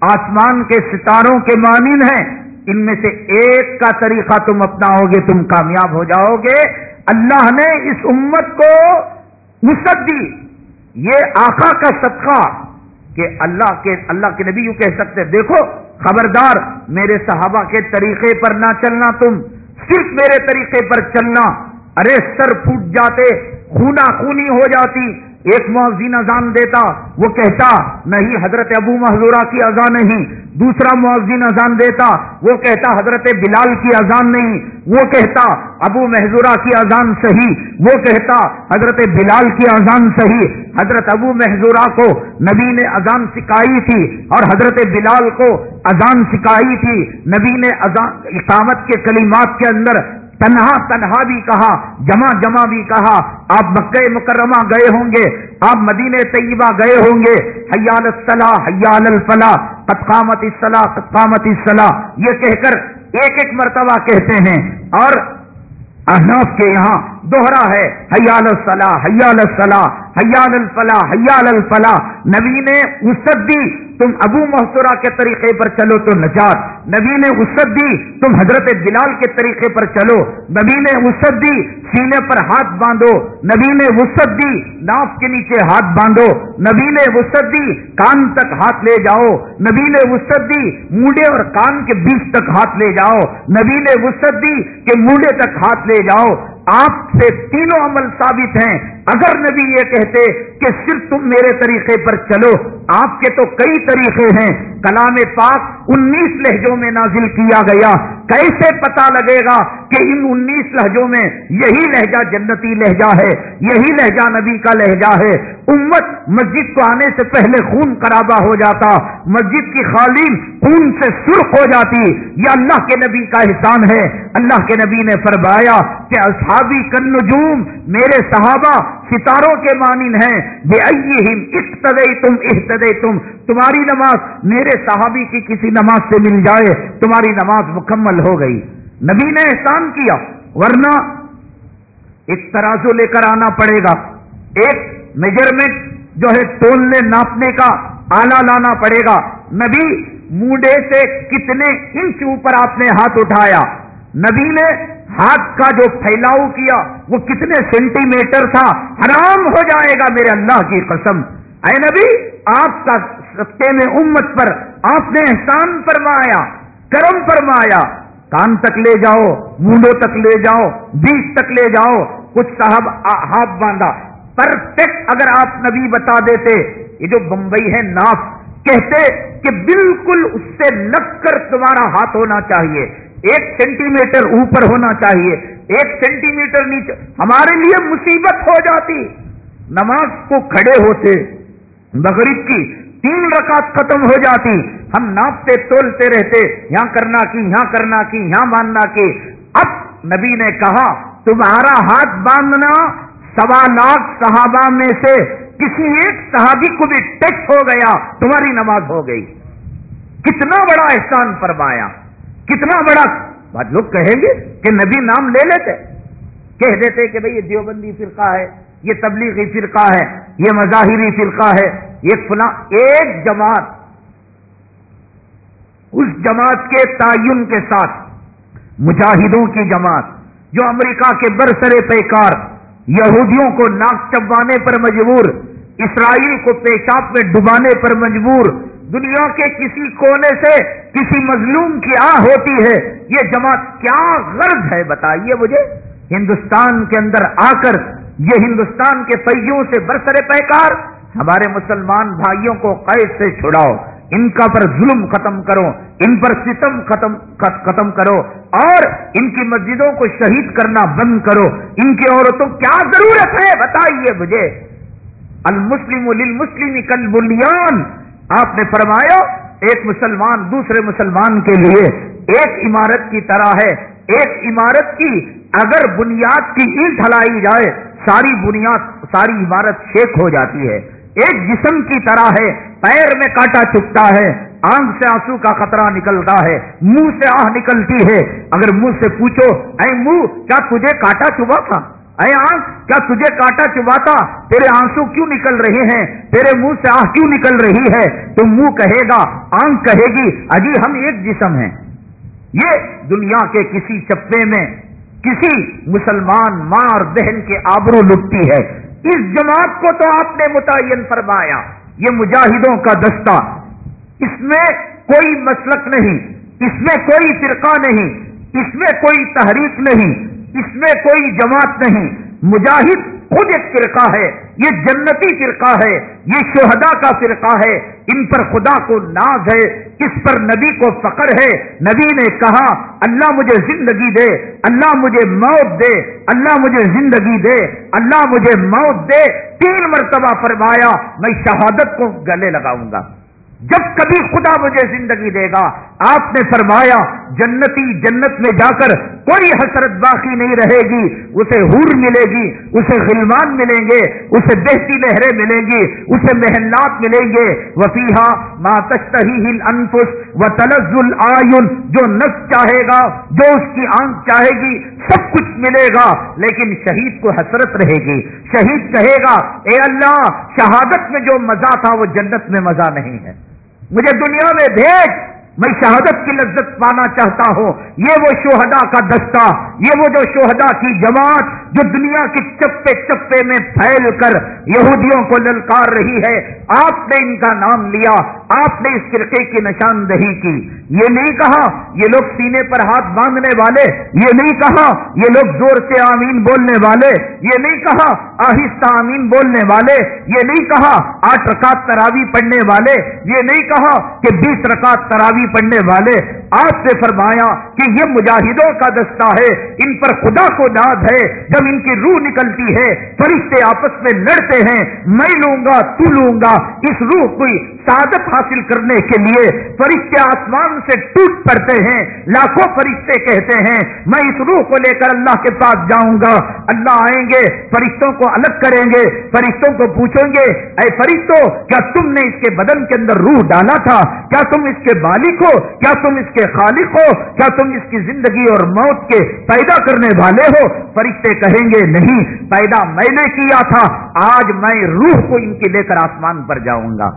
آسمان کے ستاروں کے مانند ہیں ان میں سے ایک کا طریقہ تم اپناؤ گے تم کامیاب ہو جاؤ گے اللہ نے اس امت کو وسط دی۔ یہ آقا کا صدقہ کہ اللہ کے اللہ کے نبی یوں کہہ سکتے دیکھو، خبردار، میرے صحابہ کے طریقے پر نہ چلنا تم، صرف میرے طریقے پر چلنا۔ ارے، سر پھوٹ جاتے خونا خونی ہو جاتی۔ ایک معذین اذان دیتا، وہ کہتا، نہیں، حضرت ابو محضورہ کی اذان نہیں۔ دوسرا معذین اذان دیتا، وہ کہتا، حضرت بلال کی اذان نہیں۔ وہ کہتا، ابو محضورہ کی اذان صحیح۔ وہ کہتا، حضرت بلال کی اذان صحیح۔ حضرت ابو محضورہ کو نبی نے اذان سکھائی تھی اور حضرت بلال کو اذان سکھائی تھی۔ نبی نے اذان، اقامت کے کلمات کے اندر تنہا تنہا بھی کہا، جمع جمع بھی کہا، آپ مکہ مکرمہ گئے ہوں گے، آپ مدینہ طیبہ گئے ہوں گے، حیال الصلاح، حیال الفلاح قامت الصلاح قامت الصلاح، یہ کہہ کر ایک ایک مرتبہ کہتے ہیں۔ اور احناف کے یہاں دوہرا ہے، حیال الصلاح حیال الصلاح، حیال الفلاح حیال الفلاح۔ نبی نے وسط دی تم ابو محسورہ کے طریقے پر چلو تو نجات۔ نبی نے وسط دی، تم حضرت بلال کے طریقے پر چلو۔ نبی نے وسط دی، سینے پر ہاتھ باندھو۔ نبی نے وسط دی، ناف کے نیچے ہاتھ باندھو۔ نبی نے وسط دی، کان تک ہاتھ لے جاؤ۔ نبی نے وسط دی موڈے اور کان کے بیچ تک ہاتھ لے جاؤ۔ نبی نے وسط دی کہ موڈے تک ہاتھ لے جاؤ۔ آپ سے تینوں عمل ثابت ہیں۔ اگر نبی یہ کہتے کہ صرف تم میرے طریقے پر چلو، آپ کے تو کئی طریقے ہیں۔ کلام پاک انیس لہجوں لہجوں میں نازل کیا گیا۔ کیسے پتا لگے گا کہ ان انیس لہجوں میں یہی لہجہ جنتی لہجہ ہے، یہی لہجہ نبی کا لہجہ ہے۔ امت مسجد کو آنے سے پہلے خون خرابہ ہو جاتا، مسجد کی خالین خون سے سرخ ہو جاتی۔ یہ اللہ کے نبی کا احسان ہے۔ اللہ کے نبی نے فرمایا کہ اصحابی کن نجوم میرے صحابہ ستاروں کے مانن ہیں۔ بے اقتدئی تم تم تمہاری نماز میرے صحابی کی کسی نماز سے مل جائے، تمہاری نماز مکمل ہو گئی۔ نبی نے احسان کیا، ورنہ ایک ترازو لے کر آنا پڑے گا۔ ایک میجرمنٹ جو ہے تولنے، ناپنے کا آلہ لانا پڑے گا۔ نبی موڈے سے کتنے انچ اوپر آپ نے ہاتھ اٹھایا۔ نبی نے ہاتھ کا جو پھیلاؤ کیا، وہ کتنے سینٹی میٹر تھا، حرام ہو جائے گا میرے اللہ کی قسم۔ اے نبی، آپ کا سستے میں امت پر آپ نے احسان فرمایا، کرم فرمایا۔ کان تک لے جاؤ، مونڈوں تک لے جاؤ، بیچ تک لے جاؤ۔ کچھ صاحب ہاتھ باندھا۔ پرفیکٹ اگر آپ نبی بتا دیتے، یہ جو بمبئی ہے ناف، کہتے کہ بالکل اس سے لگ کر تمہارا ہاتھ ہونا چاہیے۔ ایک سینٹی میٹر اوپر ہونا چاہیے، ایک سینٹی میٹر نیچے۔ ہمارے لیے مصیبت ہو جاتی۔ نماز کو کھڑے ہوتے، مغرب کی تین رکعت ختم ہو جاتی۔ ہم ناپتے، تولتے رہتے، یہاں کرنا کی، یہاں کرنا کی، یہاں باندھنا کی۔ اب نبی نے کہا، تمہارا ہاتھ باندھنا سوا لاکھ صحابہ میں سے کسی ایک صحابی کو بھی ٹچ ہو گیا، تمہاری نماز ہو گئی۔ کتنا بڑا احسان فرمایا۔ کتنا بڑا؟ بات لوگ کہیں گے کہ نبی نام لے لیتے۔ کہہ دیتے کہ بھئی یہ دیوبندی فرقہ ہے، یہ تبلیغی فرقہ ہے، یہ مظاہری فرقہ ہے، یہ فلاں ایک جماعت۔ اس جماعت کے تعین کے ساتھ مجاہدوں کی جماعت، جو امریکہ کے برسرے پیکار یہودیوں کو ناک چبانے پر مجبور، اسرائیل کو پیشاب میں ڈبانے پر مجبور دنیا کے کسی کونے سے کسی مظلوم کی آ ہوتی ہے، یہ جماعت کیا غرض ہے بتائیے مجھے؟ ہندوستان کے اندر آ کر یہ ہندوستان کے پہیوں سے برسرے پیکار، ہمارے مسلمان بھائیوں کو قید سے چھڑاؤ، ان کا پر ظلم ختم کرو، ان پر ستم ختم ختم کرو، اور ان کی مسجدوں کو شہید کرنا بند کرو۔ ان کی عورتوں کیا ضرورت ہے؟ بتائیے مجھے۔ المسلم للمسلم کل آپ نے فرمایا ایک مسلمان دوسرے مسلمان کے لیے ایک عمارت کی طرح ہے، ایک عمارت کی اگر بنیاد کی اینٹ ہلائی جائے، ساری بنیاد، ساری عمارت شیک ہو جاتی ہے۔ ایک جسم کی طرح ہے، پیر میں کاٹا چکتا ہے، آنکھ سے آنسو کا خطرہ نکلتا ہے، منہ سے آہ نکلتی ہے۔ اگر منہ سے پوچھو، اے منہ، کیا تجھے کاٹا چبا تھا؟ اے آنکھ، کیا تجھے کاٹا چباتا؟ تیرے آنسو کیوں نکل رہے ہیں؟ تیرے منہ سے آہ کیوں نکل رہی ہے؟ تو منہ کہے گا، آنکھ کہے گی اجی ہم ایک جسم ہیں۔ یہ دنیا کے کسی چپے میں کسی مسلمان ماں اور بہن کے آبرو لٹتی ہے۔ اس جماعت کو تو آپ نے متعین فرمایا۔ یہ مجاہدوں کا دستہ۔ اس میں کوئی مسلک نہیں، اس میں کوئی فرقہ نہیں، اس میں کوئی تحریک نہیں۔ اس میں کوئی جماعت نہیں۔ مجاہد خود ایک فرقہ ہے، یہ جنتی فرقہ ہے، یہ شہدا کا فرقہ ہے۔ ان پر خدا کو ناز ہے، اس پر نبی کو فخر ہے۔ نبی نے کہا، اللہ مجھے زندگی دے، اللہ مجھے موت دے، اللہ مجھے زندگی دے، اللہ مجھے موت دے۔ تین مرتبہ فرمایا، میں شہادت کو گلے لگاؤں گا۔ جب کبھی خدا مجھے زندگی دے گا، آپ نے فرمایا، جنتی جنت میں جا کر کوئی حسرت باقی نہیں رہے گی، اسے حور ملے گی، اسے غلمان ملیں گے، اسے بہتی لہریں ملیں گی، اسے محلات ملیں گے۔ وفیحا ماتشتہی ہل انفس و تنزل آئن جو نس چاہے گا، جو اس کی آنکھ چاہے گی، سب کچھ ملے گا، لیکن شہید کو حسرت رہے گی۔ شہید کہے گا، اے اللہ، شہادت میں جو مزہ تھا، وہ جنت میں مزہ نہیں ہے۔ مجھے دنیا میں بھیج، میں شہادت کی لذت پانا چاہتا ہوں۔ یہ وہ شہدا کا دستہ، یہ وہ جو شہدا کی جماعت جو دنیا کے چپے چپے میں پھیل کر یہودیوں کو للکار رہی ہے، آپ نے ان کا نام لیا، آپ نے اس فرقے کی نشاندہی کی۔ یہ نہیں کہا یہ لوگ سینے پر ہاتھ باندھنے والے، یہ نہیں کہا یہ لوگ زور سے آمین بولنے والے، یہ نہیں کہا آہستہ آمین بولنے والے، یہ نہیں کہا آٹھ رکعت تراوی پڑھنے والے، یہ نہیں کہا کہ بیس رکعت تراوی پڑھنے والے۔ آپ سے فرمایا کہ یہ مجاہدوں کا دستہ ہے، ان پر خدا کو ناز ہے۔ جب ان کی روح نکلتی ہے، فرشتے آپس میں لڑتے ہیں، میں لوں گا، تو لوں گا۔ اس روح کو سعادت حاصل کرنے کے لیے فرشتے آسمان سے ٹوٹ پڑتے ہیں، لاکھوں فرشتے کہتے ہیں، میں اس روح کو لے کر اللہ کے پاس جاؤں گا۔ اللہ آئیں گے، فرشتوں کو الگ کریں گے، فرشتوں کو پوچھیں گے، اے فرشتوں کیا تم نے اس کے بدن کے اندر روح ڈالا تھا؟ کیا تم اس کے مالک ہو؟ کیا تم اس کے خالق ہو؟ کیا تم اس کی زندگی اور موت کے پیدا کرنے والے ہو؟ فرشتے کہیں گے نہیں پیدا میں نے کیا تھا آج میں روح کو ان کی لے کر آسمان پر جاؤں گا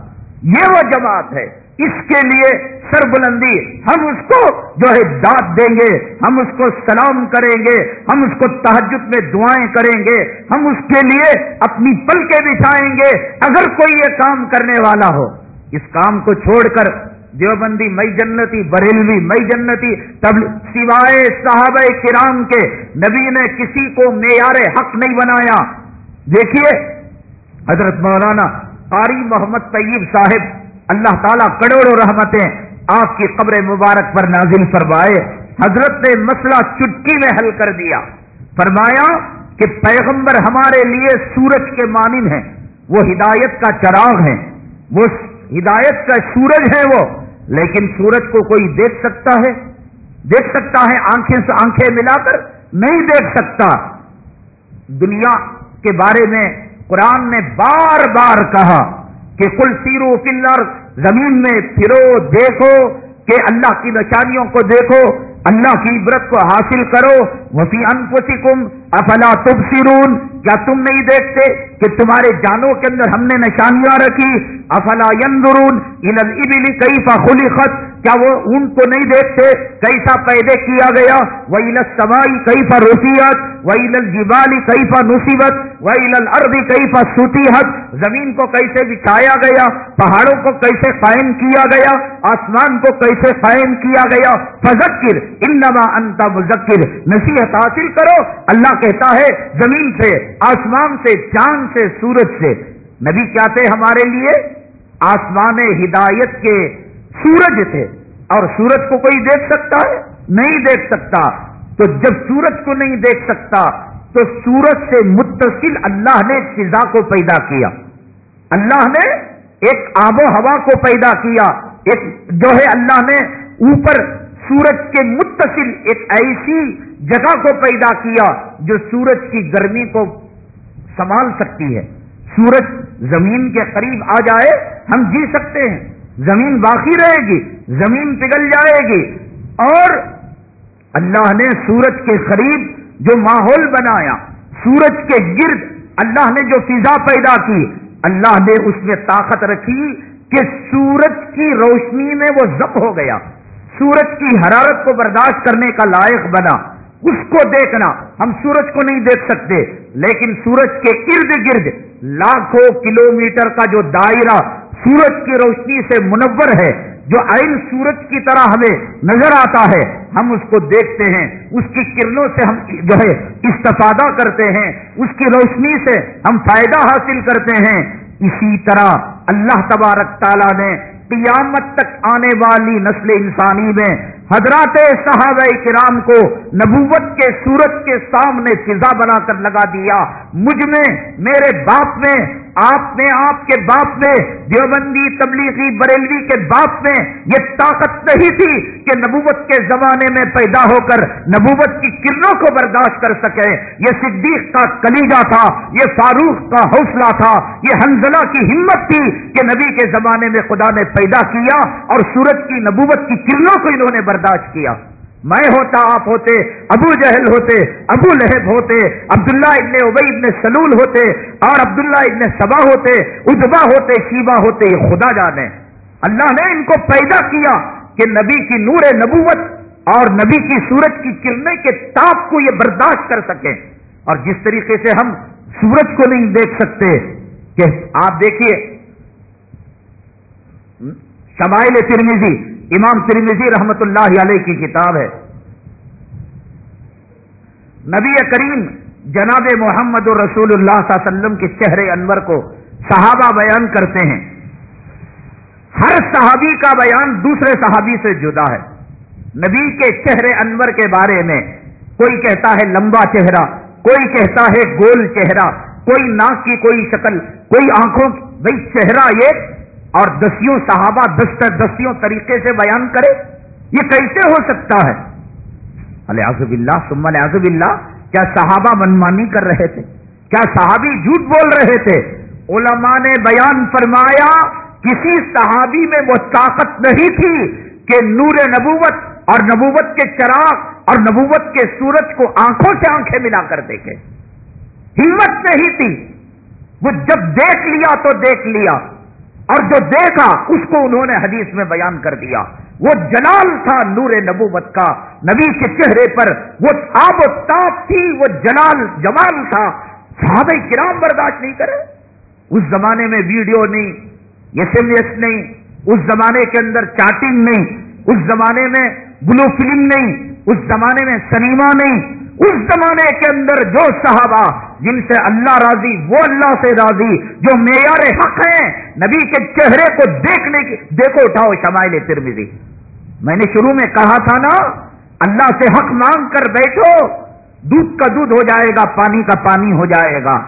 یہ وہ جماعت ہے اس کے لیے سر بلندی ہم اس کو جو ہے داد دیں گے ہم اس کو سلام کریں گے ہم اس کو تحجد میں دعائیں کریں گے ہم اس کے لیے اپنی پل کے بچھائیں گے اگر کوئی یہ کام کرنے والا ہو اس کام کو چھوڑ کر دیوبندی مئی جنتی، بریلوی مئی جنتی، تب سوائے صحابہ کرام کے نبی نے کسی کو معیار حق نہیں بنایا۔ دیکھیے، حضرت مولانا قاری محمد طیب صاحب، اللہ تعالیٰ کروڑوں رحمتیں آپ کی قبر مبارک پر نازل فرمائے۔ حضرت نے مسئلہ چٹکی میں حل کر دیا۔ فرمایا کہ پیغمبر ہمارے لیے سورج کے مانند ہیں، وہ ہدایت کا چراغ ہے وہ ہدایت کا سورج ہے وہ، لیکن سورج کو کوئی دیکھ سکتا ہے؟ دیکھ سکتا ہے آنکھیں سے آنکھیں ملا کر؟ نہیں دیکھ سکتا۔ دنیا کے بارے میں قرآن نے بار بار کہا کہ کل سیرو فلر زمین میں پھرو، دیکھو کہ اللہ کی نشانیوں کو دیکھو۔ اللہ کی عبرت کو حاصل کرو۔ وفی انفسکم افلا تبصرون۔ کیا تم نہیں دیکھتے کہ تمہارے جانوں کے اندر ہم نے نشانیاں رکھی؟ افلا ينظرون الى کئی فا خط کیا وہ ان کو نہیں دیکھتے؟ کیسا پیدے کیا گیا؟ وہ سوائی کئی فا روسیت وہ جیوالی کئی فا نصیبت وہ اربی کئی فا سوتیحت زمین کو کیسے بچھایا گیا؟ پہاڑوں کو کیسے قائم کیا گیا؟ آسمان کو کیسے قائم کیا گیا؟ فذکر، انما انت مذکر۔ نصیحت حاصل کرو، اللہ کہتا ہے، زمین سے، آسمان سے، چاند سے، سورج سے۔ نبی کیا تھے ہمارے لیے؟ آسمان ہدایت کے سورج تھے اور سورج کو کوئی دیکھ سکتا ہے؟ نہیں دیکھ سکتا۔ تو جب سورج کو نہیں دیکھ سکتا، تو سورج سے متصل اللہ نے فضا کو پیدا کیا۔ اللہ نے ایک آب و ہوا کو پیدا کیا۔ ایک جو ہے اللہ نے اوپر سورج کے متصل ایک ایسی جگہ کو پیدا کیا جو سورج کی گرمی کو سنبھال سکتی ہے۔ سورج زمین کے قریب آ جائے، ہم جی سکتے ہیں۔ زمین باقی رہے گی، زمین پگھل جائے گی۔ اور اللہ نے سورج کے قریب جو ماحول بنایا، سورج کے گرد اللہ نے جو فضا پیدا کی، اللہ نے اس میں طاقت رکھی کہ سورج کی روشنی میں وہ ضبط ہو گیا۔ سورج کی حرارت کو برداشت کرنے کا لائق بنا۔ اس کو دیکھنا، ہم سورج کو نہیں دیکھ سکتے، لیکن سورج کے ارد گرد لاکھوں کلومیٹر کا جو دائرہ سورج کی روشنی سے منور ہے، جو آئل سورج کی طرح ہمیں نظر آتا ہے، ہم اس کو دیکھتے ہیں، اس کی کرنوں سے ہم جو ہے استفادہ کرتے ہیں، اس کی روشنی سے ہم فائدہ حاصل کرتے ہیں۔ اسی طرح اللہ تبارک تعالیٰ نے قیامت تک آنے والی نسل انسانی میں حضرات صحابہ کرام کو نبوت کے سورج کے سامنے فضا بنا کر لگا دیا۔ مجھ میں، میرے باپ میں آپ میں آپ کے باپ میں دیوبندی تبلیغی بریلوی کے باپ میں یہ طاقت نہیں تھی کہ نبوت کے زمانے میں پیدا ہو کر نبوت کی کرنوں کو برداشت کر سکے۔ یہ صدیق کا کلیجہ تھا، یہ فاروق کا حوصلہ تھا، یہ حنزلہ کی ہمت تھی کہ نبی کے زمانے میں خدا نے پیدا کیا اور سورج کی نبوت کی کرنوں کو انہوں نے برداشت کیا۔ میں ہوتا، آپ ہوتے، ابو جہل ہوتے، ابو لہب ہوتے، عبداللہ ابن ابئی ابن سلول ہوتے، اور عبداللہ ابن سبا ہوتے ادبا ہوتے شیبا ہوتے، یہ خدا جانے. اللہ نے ان کو پیدا کیا کہ نبی کی نور نبوت اور نبی کی سورج کی کرنے کے تاپ کو یہ برداشت کر سکیں. اور جس طریقے سے ہم سورج کو نہیں دیکھ سکتے، کہ آپ دیکھیے، شمائل ترمیزی امام ترمیزی رحمت اللہ علیہ کی کتاب ہے۔ نبی کریم جناب محمد رسول اللہ صلی اللہ علیہ وسلم کے چہرے انور کو صحابہ بیان کرتے ہیں۔ ہر صحابی کا بیان دوسرے صحابی سے جدا ہے۔ نبی کے چہرے انور کے بارے میں کوئی کہتا ہے لمبا چہرہ، کوئی کہتا ہے گول چہرہ، کوئی ناک کی کوئی شکل، کوئی آنکھوں بھائی چہرہ یہ اور دسیوں صحابہ دست دسیوں طریقے سے بیان کرے، یہ کیسے ہو سکتا ہے؟ الزب اللہ سم الزب اللہ کیا صحابہ منمانی کر رہے تھے؟ کیا صحابی جھوٹ بول رہے تھے؟ علماء نے بیان فرمایا، کسی صحابی میں وہ طاقت نہیں تھی کہ نور نبوت اور نبوت کے چراغ اور نبوت کے سورج کو آنکھوں سے آنکھیں ملا کر دیکھے۔ ہمت نہیں تھی۔ وہ جب دیکھ لیا تو دیکھ لیا۔ اور جو دیکھا اس کو انہوں نے حدیث میں بیان کر دیا۔ وہ جلال تھا نور نبوت کا، نبی کے چہرے پر وہ آب و تاپ تھی، وہ جلال جمال تھا۔ صحابہ کرام برداشت نہیں کرے۔ اس زمانے میں ویڈیو نہیں ایس ایم ایس نہیں، اس زمانے کے اندر چاٹنگ نہیں، اس زمانے میں بلو فلم نہیں، اس زمانے میں سنیما نہیں۔ اس زمانے کے اندر جو صحابہ جن سے اللہ راضی، وہ اللہ سے راضی، جو معیار حق ہیں، نبی کے چہرے کو دیکھنے کی، دیکھو اٹھاؤ شمائل ترمیزی میں نے شروع میں کہا تھا نا، اللہ سے حق مانگ کر بیٹھو، دودھ کا دودھ ہو جائے گا، پانی کا پانی ہو جائے گا۔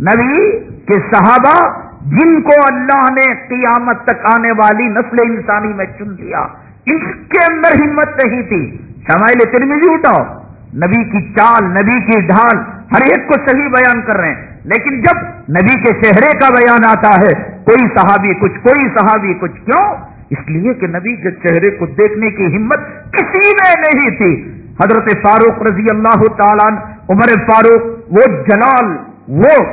نبی کے صحابہ جن کو اللہ نے قیامت تک آنے والی نسل انسانی میں چن لیا، ان کے اندر ہمت نہیں تھی۔ شمائل ترمیزی اٹھاؤ۔ نبی کی چال، نبی کی ڈھال، ہر ایک کو صحیح بیان کر رہے ہیں۔ لیکن جب نبی کے چہرے کا بیان آتا ہے، کوئی صحابی کچھ، کوئی صحابی کچھ، کیوں؟ اس لیے کہ نبی کے چہرے کو دیکھنے کی ہمت کسی میں نہیں تھی۔ حضرت فاروق رضی اللہ تعالیٰ عمر فاروق، وہ جلال، وہ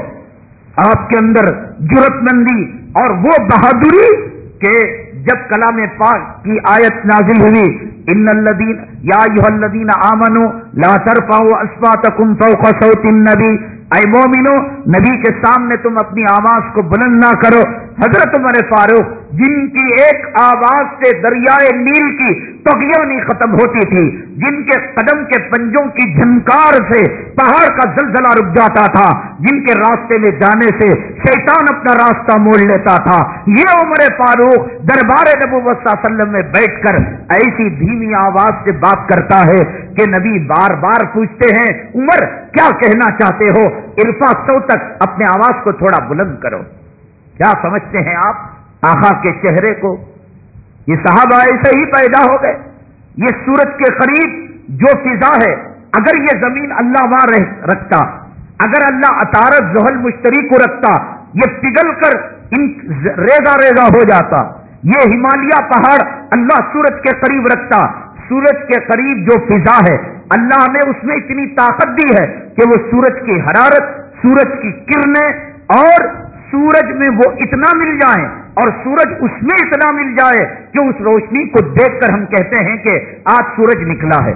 آپ کے اندر جرت مندی اور وہ بہادری کہ جب کلام پاک کی آیت نازل ہوئی ان الذين يا ايها الذين امنوا لا ترفعوا اصواتكم فوق صوت النبي. اے مومنو نبی کے سامنے تم اپنی آواز کو بلند نہ کرو حضرت عمر فاروق، جن کی ایک آواز سے دریائے نیل کی تغیاں نہیں ختم ہوتی تھی، جن کے قدم کے پنجوں کی جھنکار سے پہاڑ کا زلزلہ رک جاتا تھا، جن کے راستے میں جانے سے شیطان اپنا راستہ موڑ لیتا تھا۔ یہ عمر فاروق دربار نبو وسلم میں بیٹھ کر ایسی دھیمی آواز سے بات کرتا ہے کہ نبی بار بار پوچھتے ہیں، عمر، کیا کہنا چاہتے ہو؟ عرفا سو تک اپنے آواز کو تھوڑا بلند کرو۔ کیا سمجھتے ہیں آپ آخا کے چہرے کو؟ یہ صحابہ ایسے ہی پیدا ہو گئے۔ یہ سورج کے قریب جو فضا ہے، اگر یہ زمین اللہ وہاں رکھتا، اگر اللہ اطارت زحل مشتری کو رکھتا، یہ پگھل کر ان ریزا ریزا ہو جاتا۔ یہ ہمالیہ پہاڑ اللہ سورج کے قریب رکھتا۔ سورج کے قریب جو فضا ہے، اللہ نے اس میں اتنی طاقت دی ہے کہ وہ سورج کی حرارت، سورج کی کرنیں اور سورج میں وہ اتنا مل جائے اور سورج اس میں اتنا مل جائے کہ اس روشنی کو دیکھ کر ہم کہتے ہیں کہ آج سورج نکلا ہے۔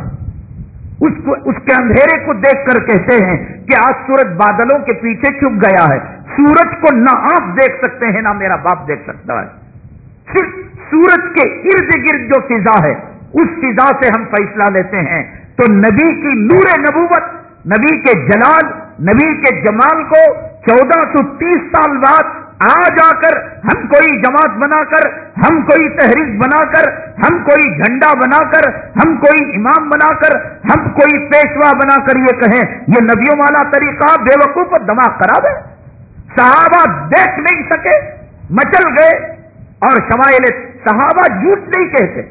اس کو اس کے اندھیرے کو دیکھ کر کہتے ہیں کہ آج سورج بادلوں کے پیچھے چھپ گیا ہے۔ سورج کو نہ آپ دیکھ سکتے ہیں، نہ میرا باپ دیکھ سکتا ہے۔ صرف سورج کے ارد گرد جو فضا ہے، اس فضا سے ہم فیصلہ لیتے ہیں۔ تو نبی کی نور نبوت، نبی کے جلال، نبی کے جمال کو چودہ سو تیس سال بعد آ جا کر ہم کوئی جماعت بنا کر، ہم کوئی تحریک بنا کر، ہم کوئی جھنڈا بنا کر، ہم کوئی امام بنا کر، ہم کوئی پیشوا بنا کر یہ کہیں، یہ نبیوں والا طریقہ بے وقوف دماغ کرا دے صحابہ دیکھ نہیں سکے، مچل گئے اور شمائل صحابہ جھوٹ نہیں کہتے۔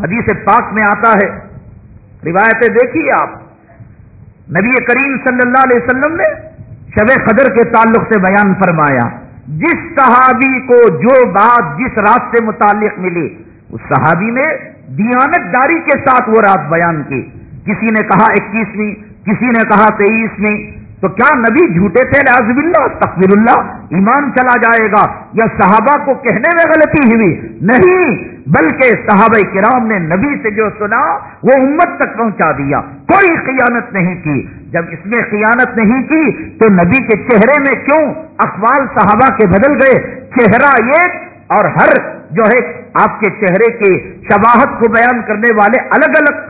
حدیث پاک میں آتا ہے، روایتیں دیکھیے آپ۔ نبی کریم صلی اللہ علیہ وسلم نے شب قدر کے تعلق سے بیان فرمایا، جس صحابی کو جو بات جس رات سے متعلق ملی، اس صحابی نے دیانت داری کے ساتھ وہ رات بیان کی۔ کسی نے کہا اکیسویں، کسی نے کہا تیئیسویں تو کیا نبی جھوٹے تھے؟ لازب اللہ تقبر اللہ، ایمان چلا جائے گا؟ یا صحابہ کو کہنے میں غلطی ہوئی؟ نہیں، بلکہ صحابہ کرام نے نبی سے جو سنا، وہ امت تک پہنچا دیا۔ کوئی خیانت نہیں کی۔ جب اس میں خیانت نہیں کی تو نبی کے چہرے میں کیوں اقوال صحابہ کے بدل گئے؟ چہرہ ایک اور ہر جو ہے آپ کے چہرے کی شباہت کو بیان کرنے والے الگ الگ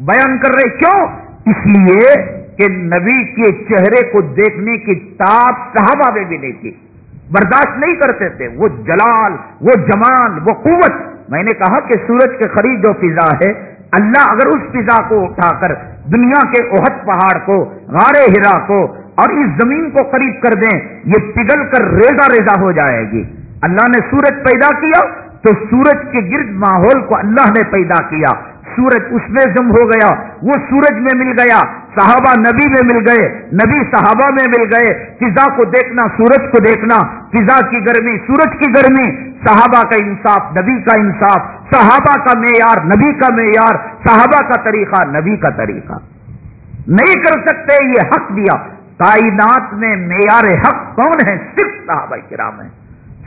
بیان کر رہے کیوں؟ اس لیے کہ نبی کے چہرے کو دیکھنے کی تاپ صحابہ میں بھی نہیں تھی۔ برداشت نہیں کرتے تھے۔ وہ جلال، وہ جمال، وہ قوت۔ میں نے کہا کہ سورج کے قریب جو فضا ہے۔ اللہ اگر اس فضا کو اٹھا کر دنیا کے اہد پہاڑ کو، غار ہرا کو اور اس زمین کو قریب کر دیں، یہ پگھل کر ریزا ریزا ہو جائے گی۔ اللہ نے سورج پیدا کیا تو سورج کے گرد ماحول کو اللہ نے پیدا کیا۔ سورج اس میں ضم ہو گیا، وہ سورج میں مل گیا۔ صحابہ نبی میں مل گئے، نبی صحابہ میں مل گئے۔ فضا کو دیکھنا، سورج کو دیکھنا۔ فضا کی گرمی، سورج کی گرمی۔ صحابہ کا انصاف، نبی کا انصاف۔ صحابہ کا معیار، نبی کا معیار۔ صحابہ کا طریقہ، نبی کا طریقہ۔ نہیں کر سکتے یہ حق دیا۔ کائنات میں معیار حق کون ہے؟ صرف صحابہ کرام ہے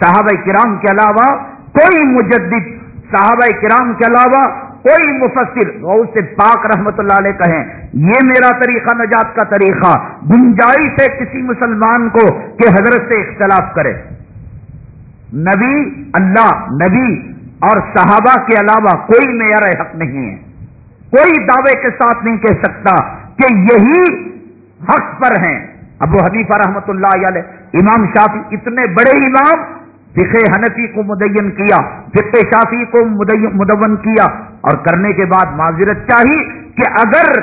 صحابہ کرام کے علاوہ کوئی مجدد، صحابہ کرام کے علاوہ کوئی مفسر غور سے پاک رحمت اللہ علیہ کہیں، یہ میرا طریقہ نجات کا طریقہ، گنجائش ہے کسی مسلمان کو کہ حضرت سے اختلاف کرے۔ نبی اللہ، نبی اور صحابہ کے علاوہ کوئی معیار حق نہیں ہے۔ کوئی دعوے کے ساتھ نہیں کہہ سکتا کہ یہی حق پر ہیں۔ ابو حنیفہ رحمت اللہ علیہ، امام شافی اتنے بڑے امام فقہ حنفی کو مدین کیا، فقہ شافی کو مدون کیا۔ اور کرنے کے بعد معذرت چاہی کہ اگر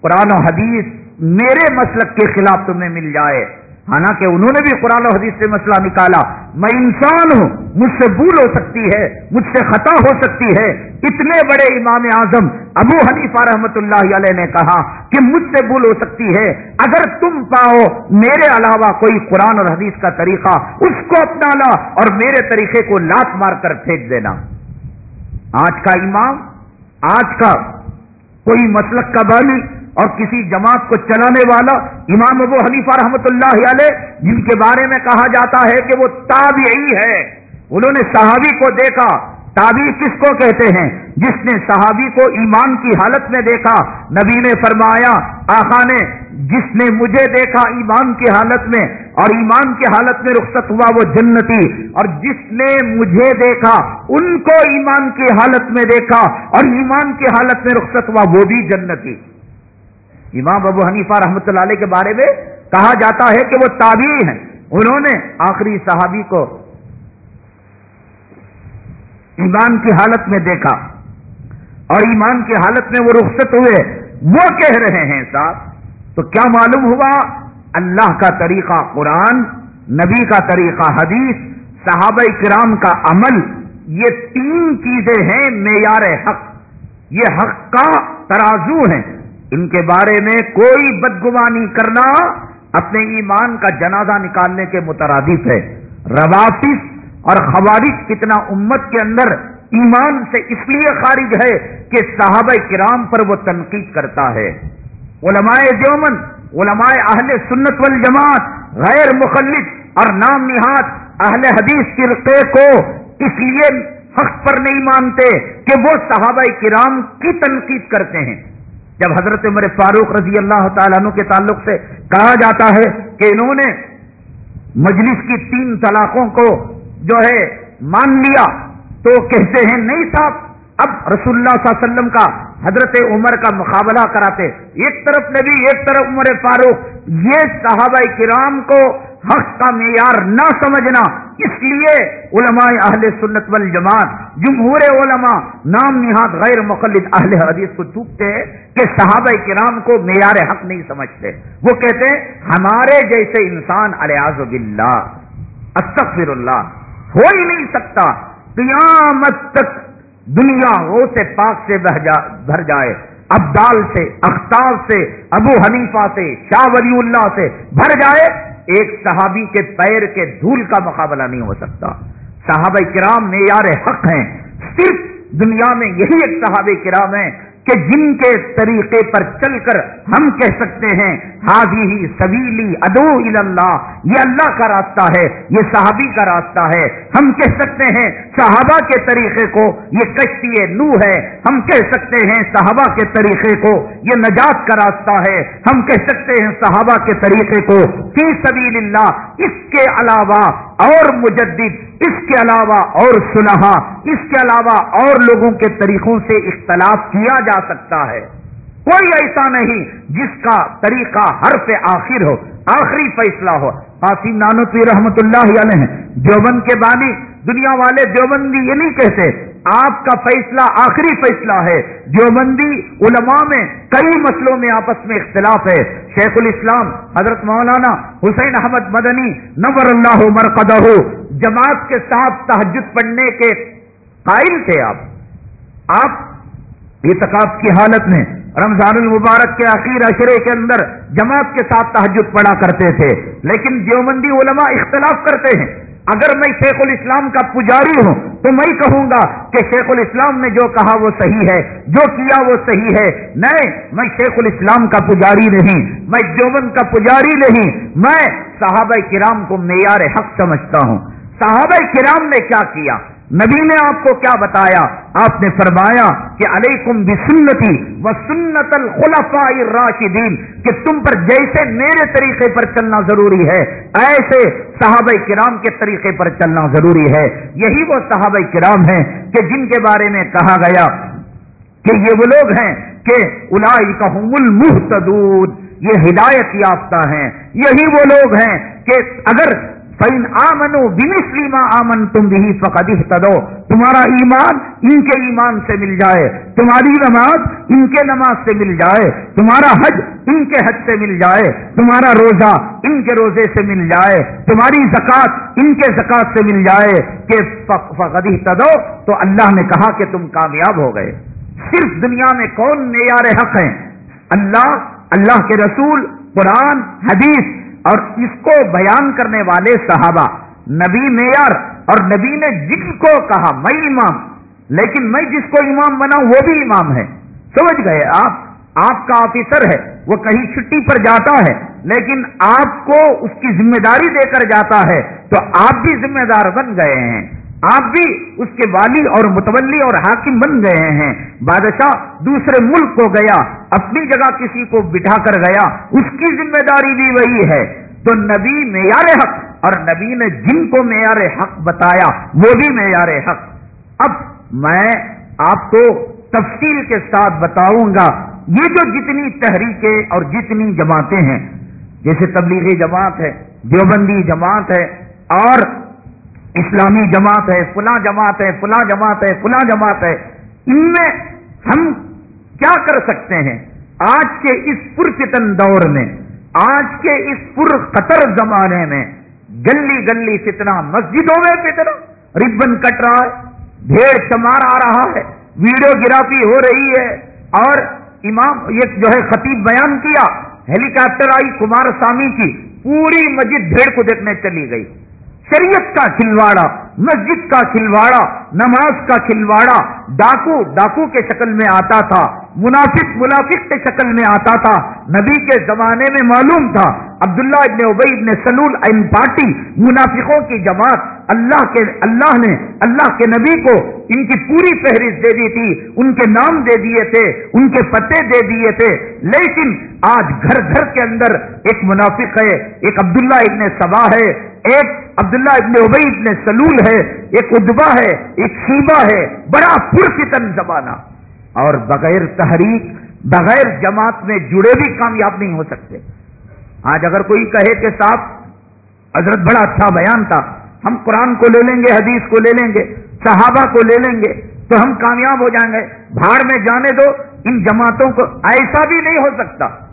قرآن و حدیث میرے مسلک کے خلاف تمہیں مل جائے حالانکہ انہوں نے بھی قرآن و حدیث سے مسئلہ نکالا، میں انسان ہوں، مجھ سے بھول ہو سکتی ہے، مجھ سے خطا ہو سکتی ہے۔ اتنے بڑے امام اعظم ابو حنیفہ رحمت اللہ علیہ نے کہا کہ مجھ سے بھول ہو سکتی ہے۔ اگر تم پاؤ میرے علاوہ کوئی قرآن اور حدیث کا طریقہ، اس کو اپنا لا اور میرے طریقے کو لات مار کر پھینک دینا۔ آج کا امام، آج کا کوئی مسلک کا بانی اور کسی جماعت کو چلانے والا امام ابو حنیفہ رحمت اللہ علیہ، جن کے بارے میں کہا جاتا ہے کہ وہ تابعی ہے۔ انہوں نے صحابی کو دیکھا۔ تابی کس کو کہتے ہیں؟ جس نے صحابی کو ایمان کی حالت میں دیکھا۔ نبی نے فرمایا آخا نے، جس نے مجھے دیکھا ایمان کی حالت میں، اور ایمان کی حالت میں رخصت ہوا وہ جنتی، اور جس نے مجھے دیکھا، ان کو ایمان کی حالت میں دیکھا، اور ایمان کی حالت میں رخصت ہوا وہ بھی جنتی۔ امام ابو حنیفہ رحمۃ اللہ علیہ کے بارے میں کہا جاتا ہے کہ وہ تابعی ہیں۔ انہوں نے آخری صحابی کو ایمان کی حالت میں دیکھا اور ایمان کی حالت میں وہ رخصت ہوئے۔ وہ کہہ رہے ہیں صاحب، تو کیا معلوم ہوا؟ اللہ کا طریقہ قرآن، نبی کا طریقہ حدیث، صحابہ کرام کا عمل، یہ تین چیزیں ہیں، معیار حق۔ یہ حق کا ترازو ہیں۔ ان کے بارے میں کوئی بدگمانی کرنا اپنے ایمان کا جنازہ نکالنے کے مترادف ہے۔ روافظ اور خوارج کتنا امت کے اندر ایمان سے اس لیے خارج ہے کہ صحابہ کرام پر وہ تنقید کرتا ہے۔ علماء دیومن، علماء اہل سنت والجماعت، غیر مخلط اور نام نہاد اہل حدیث فرقے کو اس لیے حق پر نہیں مانتے کہ وہ صحابہ کرام کی تنقید کرتے ہیں۔ جب حضرت عمر فاروق رضی اللہ تعالیٰ عنہ کے تعلق سے کہا جاتا ہے کہ انہوں نے مجلس کی تین طلاقوں کو جو ہے مان لیا، تو کہتے ہیں، نہیں صاحب، اب رسول اللہ صلی اللہ علیہ وسلم کا، حضرت عمر کا مقابلہ کراتے۔ ایک طرف نبی، ایک طرف عمر فاروق۔ یہ صحابہ کرام کو حق کا معیار نہ سمجھنا۔ اس لیے علماء اہل سنت والجماعت، جمہور علماء، نام نہاد غیر مقلد اہل حدیث کو چوکتے ہیں کہ صحابہ کرام کو معیار حق نہیں سمجھتے۔ وہ کہتے ہیں، ہمارے جیسے انسان الیاز باللہ استغفر اللہ ہو ہی نہیں سکتا۔ قیامت تک دنیا ہو سے پاک سے بھر جائے۔ ابدال سے اختار سے، ابو حنیفہ سے، شاہ ولی اللہ سے بھر جائے۔ ایک صحابی کے پیر کے دھول کا مقابلہ نہیں ہو سکتا۔ صحابہ کرام معیار حق ہیں۔ صرف دنیا میں یہی ایک صحابہ کرام ہیں کہ جن کے طریقے پر چل کر ہم کہہ سکتے ہیں حاضی ہی سبیلی ادو اللہ یہ اللہ کا راستہ ہے، یہ صحابی کا راستہ ہے۔ ہم کہہ سکتے ہیں، صحابہ کے طریقے کو، یہ کشتی نو ہے۔ ہم کہہ سکتے ہیں، صحابہ کے طریقے کو، یہ نجات کا راستہ ہے۔ ہم کہہ سکتے ہیں، صحابہ کے طریقے کو، فی سبیل اللہ اس کے علاوہ اور مجدد، اس کے علاوہ اور سنہا، اس کے علاوہ اور لوگوں کے طریقوں سے اختلاف کیا جا سکتا ہے۔ کوئی ایسا نہیں جس کا طریقہ ہر پہ آخر ہو، آخری فیصلہ ہو۔ قاسم نانوی رحمت اللہ علیہ، دیوبند کے بانی دنیا والے دیوبندی یہ نہیں کہتے، آپ کا فیصلہ آخری فیصلہ ہے۔ دیوبندی علماء میں کئی مسئلوں میں آپس میں اختلاف ہے۔ شیخ الاسلام حضرت مولانا حسین احمد مدنی نور اللہ مرقدہ جماعت کے ساتھ تحجد پڑھنے کے قائل تھے آپ۔ آپ اعتکاف کی حالت میں رمضان المبارک کے آخر اشرے کے اندر جماعت کے ساتھ تحجد پڑھا کرتے تھے، لیکن دیوبندی علماء اختلاف کرتے ہیں۔ اگر میں شیخ الاسلام کا پجاری ہوں تو میں کہوں گا کہ شیخ الاسلام نے جو کہا وہ صحیح ہے، جو کیا وہ صحیح ہے۔ نہیں، میں شیخ الاسلام کا پجاری نہیں، میں جوبن کا پجاری نہیں، میں صحابہ کرام کو معیار حق سمجھتا ہوں۔ صحابہ کرام نے کیا کیا؟ نبی نے آپ کو کیا بتایا؟ آپ نے فرمایا کہ علیکم بسنتی و سنت الخلفاء الراشدین، کہ تم پر جیسے میرے طریقے پر چلنا ضروری ہے، ایسے صحابہ کرام کے طریقے پر چلنا ضروری ہے۔ یہی وہ صحابہ کرام ہیں کہ جن کے بارے میں کہا گیا کہ یہ وہ لوگ ہیں کہ الائی کا المحتدود یہ ہدایت یافتہ ہیں۔ یہی وہ لوگ ہیں کہ اگر فین آمنو بنسلیما آمن تم بھی فقد تدو تمہارا ایمان ان کے ایمان سے مل جائے، تمہاری نماز ان کے نماز سے مل جائے، تمہارا حج ان کے حج سے مل جائے، تمہارا روزہ ان کے روزے سے مل جائے، تمہاری زکات ان کے زکات سے مل جائے کہ فقدی تدو تو اللہ نے کہا کہ تم کامیاب ہو گئے۔ صرف دنیا میں کون معیار حق ہیں؟ اللہ اللہ کے رسول، قرآن، حدیث اور اس کو بیان کرنے والے صحابہ، نبی میئر اور نبی نے جن کو کہا، میں امام، لیکن میں جس کو امام بناؤں، وہ بھی امام ہے۔ سمجھ گئے آپ؟ آپ کا آفیسر ہے، وہ کہیں چھٹی پر جاتا ہے، لیکن آپ کو اس کی ذمہ داری دے کر جاتا ہے، تو آپ بھی ذمہ دار بن گئے ہیں۔ آپ بھی اس کے والی اور متولی اور حاکم بن گئے ہیں۔ بادشاہ دوسرے ملک کو گیا، اپنی جگہ کسی کو بٹھا کر گیا۔ اس کی ذمہ داری بھی وہی ہے۔ تو نبی معیار حق اور نبی نے جن کو معیار حق بتایا، وہ بھی معیار حق۔ اب میں آپ کو تفصیل کے ساتھ بتاؤں گا، یہ جو جتنی تحریکیں اور جتنی جماعتیں ہیں، جیسے تبلیغی جماعت ہے، دیوبندی جماعت ہے، اور اسلامی جماعت ہے، فلاں جماعت ہے، فلاں جماعت ہے، فلاں جماعت ہے۔ ان میں ہم کیا کر سکتے ہیں؟ آج کے اس پرفتن دور میں، آج کے اس پر قطر زمانے میں، گلی گلی فتنا مسجدوں میں فتنا ربن کٹ رہا ہے، بھیڑ چمار آ رہا ہے، ویڈیو گرافی ہو رہی ہے۔ اور امام یہ جو ہے خطیب بیان کیا، ہیلی کاپٹر آئی کمار سامی کی، پوری مسجد بھیڑ کو دیکھنے چلی گئی۔ شریعت کا کھلواڑا، مسجد کا کھلواڑا، نماز کا کھلواڑا ڈاکو ڈاکو کے شکل میں آتا تھا، منافق منافق کے شکل میں آتا تھا، نبی کے زمانے میں معلوم تھا۔ عبداللہ ابن ابئی ابن سلول این پارٹی، منافقوں کی جماعت، اللہ کے، اللہ نے، اللہ کے نبی کو ان کی پوری فہرست دے دی تھی، ان کے نام دے دیے تھے، ان کے پتے دے دیے تھے۔ لیکن آج گھر گھر کے اندر ایک منافق ہے، ایک عبداللہ ابن سبا ہے، ایک عبداللہ ابن ابئی ابن سلول ہے، ایک ادبا ہے، ایک شیبا ہے، بڑا پرفتن زمانہ۔ اور بغیر تحریک، بغیر جماعت میں جڑے بھی کامیاب نہیں ہو سکتے۔ آج اگر کوئی کہے کہ صاحب، حضرت بڑا اچھا بیان تھا، ہم قرآن کو لے لیں گے، حدیث کو لے لیں گے، صحابہ کو لے لیں گے، تو ہم کامیاب ہو جائیں گے۔ بھاڑ میں جانے دو، ان جماعتوں کو ایسا بھی نہیں ہو سکتا۔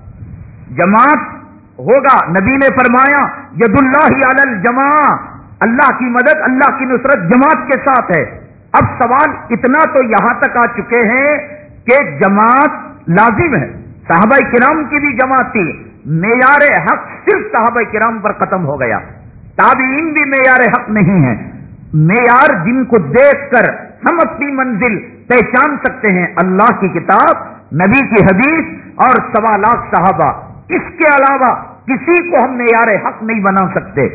جماعت ہوگا۔ نبی نے فرمایا ید اللہ الجما اللہ کی مدد، اللہ کی نصرت جماعت کے ساتھ ہے۔ اب سوال اتنا تو یہاں تک آ چکے ہیں کہ جماعت لازم ہے۔ صحابہ کرام کی بھی جماعت تھی۔ معیار حق صرف صحابہ کرام پر ختم ہو گیا۔ تابعین بھی معیار حق نہیں ہے معیار جن کو دیکھ کر ہم اپنی منزل پہچان سکتے ہیں۔ اللہ کی کتاب، نبی کی حدیث اور سوا لاکھ صحابہ۔ اس کے علاوہ کسی کو ہم معیار حق نہیں بنا سکتے۔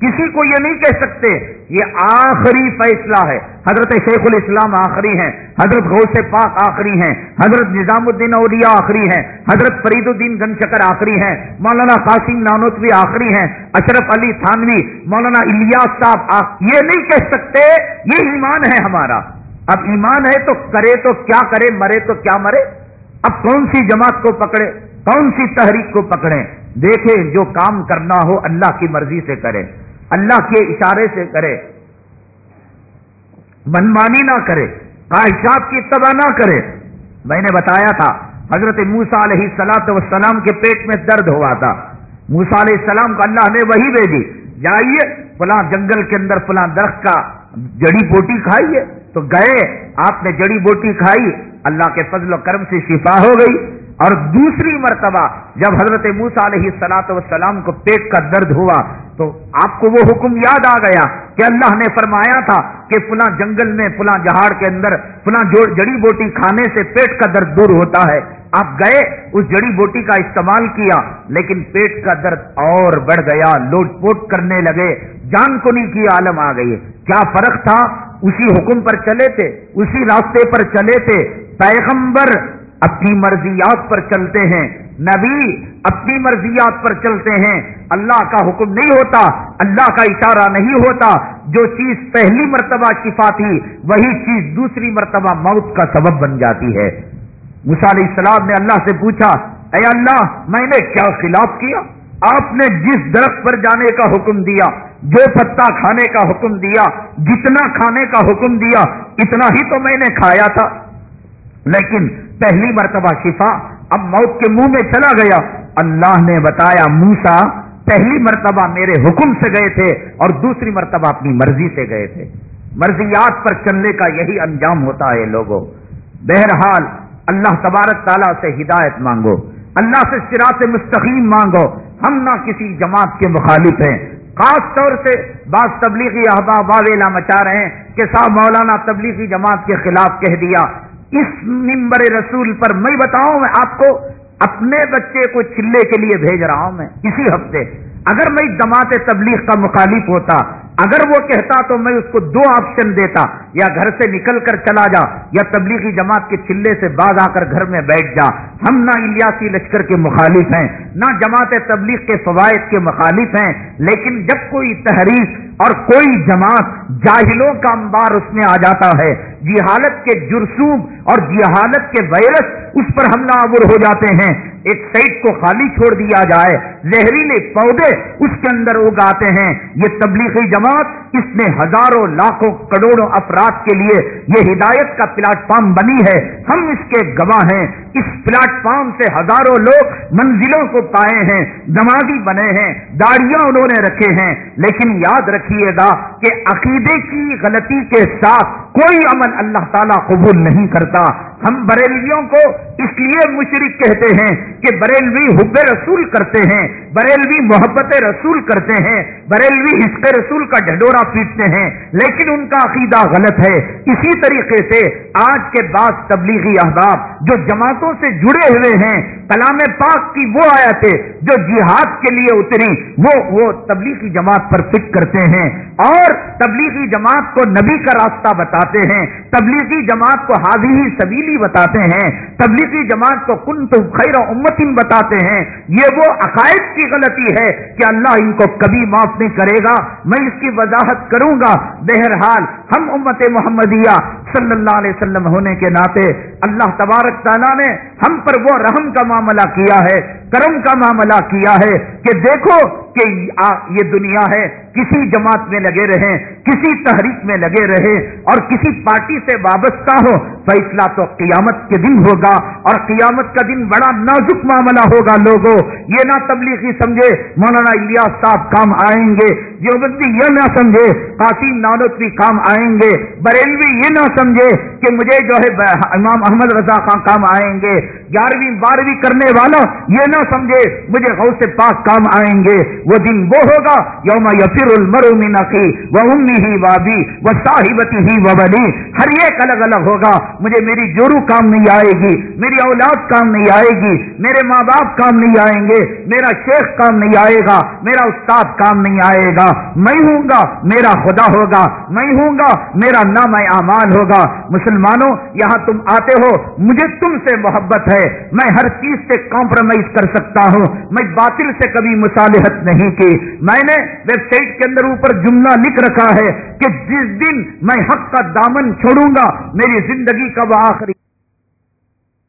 کسی کو یہ نہیں کہہ سکتے، یہ آخری فیصلہ ہے۔ حضرت شیخ الاسلام آخری ہیں، حضرت غوث پاک آخری ہیں، حضرت نظام الدین اولیاء آخری ہیں، حضرت فرید الدین گن شکر آخری ہیں، مولانا قاسم نانوتوی آخری ہیں، اشرف علی تھانوی، مولانا الیاس صاحب یہ نہیں کہہ سکتے، یہ ایمان ہے ہمارا۔ اب ایمان ہے تو کرے تو کیا کرے، مرے تو کیا مرے؟ اب کون سی جماعت کو پکڑے؟ کون سی تحریک کو پکڑیں؟ دیکھیں جو کام کرنا ہو اللہ کی مرضی سے کرے اللہ کے اشارے سے کرے منمانی نہ کرے خواہشات کی اتباع نہ کرے میں نے بتایا تھا، حضرت موسا علیہ سلاۃ وسلام کے پیٹ میں درد ہوا تھا۔ موسا علیہ السلام کو اللہ نے وہی بھیجی، جائیے، فلاں جنگل کے اندر فلاں درخت کا جڑی بوٹی کھائیے۔ تو گئے، آپ نے جڑی بوٹی کھائی، اللہ کے فضل و کرم سے شفا ہو گئی۔ اور دوسری مرتبہ جب حضرت موسا علیہ سلاۃ وسلام کو پیٹ کا درد ہوا تو آپ کو وہ حکم یاد آ گیا کہ اللہ نے فرمایا تھا کہ فلاں جنگل میں، فلاں جہاڑ کے اندر، فلاں جڑی بوٹی کھانے سے پیٹ کا درد دور ہوتا ہے۔ آپ گئے، اس جڑی بوٹی کا استعمال کیا، لیکن پیٹ کا درد اور بڑھ گیا، لوٹ پوٹ کرنے لگے، جان کو نہیں کی عالم آ گئی کیا فرق تھا؟ اسی حکم پر چلے تھے، اسی راستے پر چلے تھے۔ پیغمبر اپنی مرضیات پر چلتے ہیں۔ نبی، اپنی مرضیات پر چلتے ہیں۔ اللہ کا حکم نہیں ہوتا، اللہ کا اشارہ نہیں ہوتا۔ جو چیز پہلی مرتبہ شفا تھی، وہی چیز دوسری مرتبہ موت کا سبب بن جاتی ہے۔ علیہ السلام نے اللہ سے پوچھا، اے اللہ، میں نے کیا خلاف کیا؟ آپ نے جس درخت پر جانے کا حکم دیا، جو پتا کھانے کا حکم دیا، جتنا کھانے کا حکم دیا، اتنا ہی تو میں نے کھایا تھا۔ لیکن پہلی مرتبہ شفا اب موت کے منہ میں چلا گیا۔ اللہ نے بتایا موسا پہلی مرتبہ میرے حکم سے گئے تھے اور دوسری مرتبہ اپنی مرضی سے گئے تھے۔ مرضیات پر چلنے کا یہی انجام ہوتا ہے لوگوں۔ بہرحال، اللہ تبارک تعالیٰ سے ہدایت مانگو۔ اللہ سے سرا سے مستقیم مانگو۔ ہم نہ کسی جماعت کے مخالف ہیں۔ خاص طور سے بعض تبلیغی احباب واویلا مچا رہے ہیں کہ صاحب مولانا تبلیغی جماعت کے خلاف کہہ دیا۔ اس ممبر رسول پر میں بتاؤں، میں آپ کو اپنے بچے کو چلے کے لیے بھیج رہا ہوں میں، اسی ہفتے۔ اگر میں جماعت تبلیغ کا مخالف ہوتا، اگر وہ کہتا تو میں اس کو دو آپشن دیتا، یا گھر سے نکل کر چلا جا، یا تبلیغی جماعت کے چلے سے باز آ کر گھر میں بیٹھ جا۔ ہم نہ الیاسی لشکر کے مخالف ہیں، نہ جماعت تبلیغ کے فوائد کے مخالف ہیں، لیکن جب کوئی تحریف اور کوئی جماعت جاہلوں کا انبار اس میں آ جاتا ہے۔ جہالت کے جرسوم اور جہالت کے وائرس اس پر حملہ آور ہو جاتے ہیں۔ ایک سائٹ کو خالی چھوڑ دیا جائے۔ زہریلے پودے اس کے اندر اگاتے ہیں۔ یہ تبلیغی جماعت اس نے ہزاروں، لاکھوں، کروڑوں افراد کے لیے یہ ہدایت کا پلیٹ فارم بنی ہے۔ ہم اس کے گواہ ہیں۔ اس پلیٹ فارم سے ہزاروں لوگ منزلوں کو پائے ہیں۔ نمازی بنے ہیں۔ داڑیاں انہوں نے رکھے ہیں۔ لیکن یاد رکھیے گا کہ عقیدے کی غلطی کے ساتھ کوئی عمل اللہ تعالیٰ قبول نہیں کرتا۔ ہم بریلویوں کو اس لیے مشرق کہتے ہیں کہ بریلوی حب رسول کرتے ہیں، بریلوی محبت رسول کرتے ہیں، بریلوی حسق رسول کا ڈھڈورا پیٹتے ہیں، لیکن ان کا عقیدہ غلط ہے۔ اسی طریقے سے آج کے بعد تبلیغی احباب جو جماعتوں سے جڑے ہوئے ہیں، کلام پاک کی وہ آیا تھے جو جہاد کے لیے اتری وہ وہ تبلیغی جماعت پر فٹ کرتے ہیں۔ اور تبلیغی جماعت کو نبی کا راستہ بتاتے ہیں، تبلیغی جماعت کو حاضی سبیلی بتاتے ہیں، تبلیغی جماعت کو کن تو خیر امتن بتاتے ہیں۔ یہ وہ عقائد کی غلطی ہے کہ اللہ ان کو کبھی معاف نہیں کرے گا۔ میں اس کی وضاحت کروں گا۔ بہرحال ہم امت محمدیہ صلی اللہ علیہ وسلم ہونے کے ناطے اللہ تبارک تعالیٰ نے ہم پر وہ رحم کا معاملہ کیا ہے، کرم کا معاملہ کیا ہے کہ دیکھو کہ یہ دنیا ہے، کسی جماعت میں لگے رہے کسی تحریک میں لگے رہے اور کسی پارٹی سے وابستہ ہو، فیصلہ تو قیامت کے دن ہوگا اور قیامت کا دن بڑا نازک معاملہ ہوگا لوگوں یہ نہ تبلیغی سمجھے، مولانا الیاس صاحب کام آئیں گے جو بندی یہ نہ سمجھے، قاسم نانوتری کام آئیں گے، بریلوی یہ نہ سمجھے کہ مجھے جو ہے امام احمد رضا خان کام آئیں گے۔ گیارہویں بارہویں کرنے والا یہ نہ سمجھے مجھے غوث پاک کام آئیں گے، وہ دن وہ ہوگا، یوم یفر المرو منقی وہ امی ہی وابی وہ صاحبتی ہی وہ بنی۔ ہر ایک الگ الگ ہوگا، مجھے میری جورو کام نہیں آئے گی، میری اولاد کام نہیں آئے گی، میرے ماں باپ کام نہیں آئیں گے، میرا شیخ کام نہیں آئے گا، میرا استاد کام نہیں آئے گا۔ میں ہوں گا، میرا خدا ہوگا، میں ہوں گا، میرا نام اعمال ہوگا۔ مسلمانوں، یہاں تم آتے ہو، مجھے تم سے محبت ہے میں ہر چیز سے کمپرومائز کر سکتا ہوں۔ میں باطل سے کبھی مصالحت نہیں کی۔ میں نے ویب سائٹ کے اندر اوپر جملہ لکھ رکھا ہے کہ جس دن میں حق کا دامن چھوڑوں گا، میری زندگی کا وہ آخری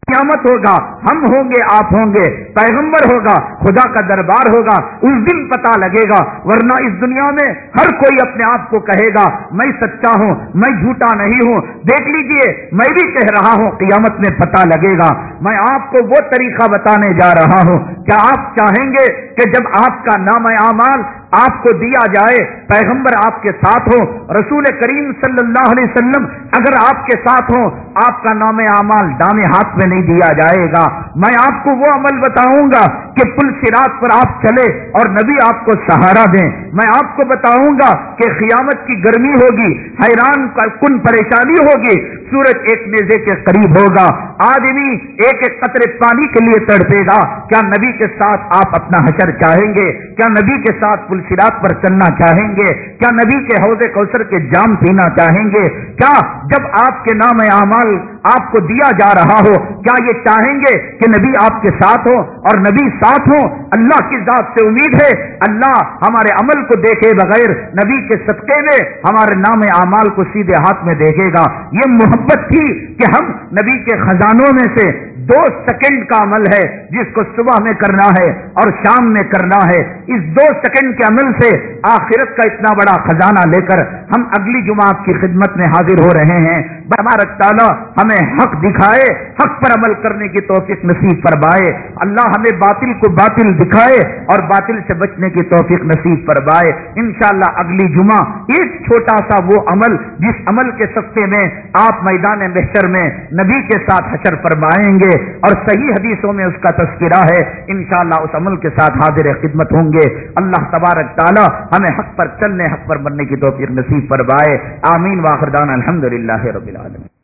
قیامت ہوگا، ہم ہوں گے، آپ ہوں گے، پیغمبر ہوگا، خدا کا دربار ہوگا، اس دن پتا لگے گا، ورنہ اس دنیا میں ہر کوئی اپنے آپ کو کہے گا، میں سچا ہوں، میں جھوٹا نہیں ہوں۔ دیکھ لیجیے، میں بھی کہہ رہا ہوں، قیامت میں پتا لگے گا۔ میں آپ کو وہ طریقہ بتانے جا رہا ہوں۔ کیا آپ چاہیں گے کہ جب آپ کا نام اعمال آپ کو دیا جائے، پیغمبر آپ کے ساتھ ہو رسول کریم صلی اللہ علیہ وسلم اگر آپ کے ساتھ ہو آپ کا نام اعمال دانے ہاتھ میں نہیں دیا جائے گا۔ میں آپ کو وہ عمل بتاؤں گا کہ پل سراط پر آپ چلے اور نبی آپ کو سہارا دیں۔ میں آپ کو بتاؤں گا کہ قیامت کی گرمی ہوگی، حیران کن پریشانی ہوگی، سورج ایک نیزے کے قریب ہوگا۔ آدمی ایک ایک قطرے پانی کے لیے تڑپے گا۔ کیا نبی کے ساتھ آپ اپنا حشر چاہیں گے؟ کیا نبی کے ساتھ پل سراط پر چلنا چاہیں گے؟ کیا نبی کے حوض کوثر کے جام پینا چاہیں گے؟ کیا جب آپ کے نام اعمال آپ کو دیا جا رہا ہو، کیا یہ چاہیں گے کہ نبی آپ کے ساتھ ہو اور نبی ساتھ ہو اللہ کی ذات سے امید ہے، اللہ ہمارے عمل کو دیکھے بغیر، نبی کے صدقے میں ہمارے نام اعمال کو سیدھے ہاتھ میں دیکھے گا۔ یہ محبت تھی کہ ہم نبی کے خزانوں میں سے دو سیکنڈ کا عمل ہے جس کو صبح میں کرنا ہے اور شام میں کرنا ہے۔ اس دو سیکنڈ کے عمل سے آخرت کا اتنا بڑا خزانہ لے کر ہم اگلی جماعت کی خدمت میں حاضر ہو رہے ہیں۔ بمارک تعالیٰ ہمیں حق دکھائے، حق پر عمل کرنے کی توفیق نصیب فرمائے۔ اللہ ہمیں باطل کو باطل دکھائے اور باطل سے بچنے کی توفیق نصیب فرمائے۔ انشاءاللہ اگلی جمعہ ایک چھوٹا سا وہ عمل، جس عمل کے سستے میں آپ میدان محشر میں نبی کے ساتھ حشر فرمائیں گے اور صحیح حدیثوں میں اس کا تذکرہ ہے، انشاءاللہ اس عمل کے ساتھ حاضر خدمت ہوں گے۔ اللہ تبارک تعالیٰ ہمیں حق پر چلنے، حق پر بننے کی توفیق نصیب فرمائے۔ آمین واخردان الحمد للہ رب العالمین۔ العالمين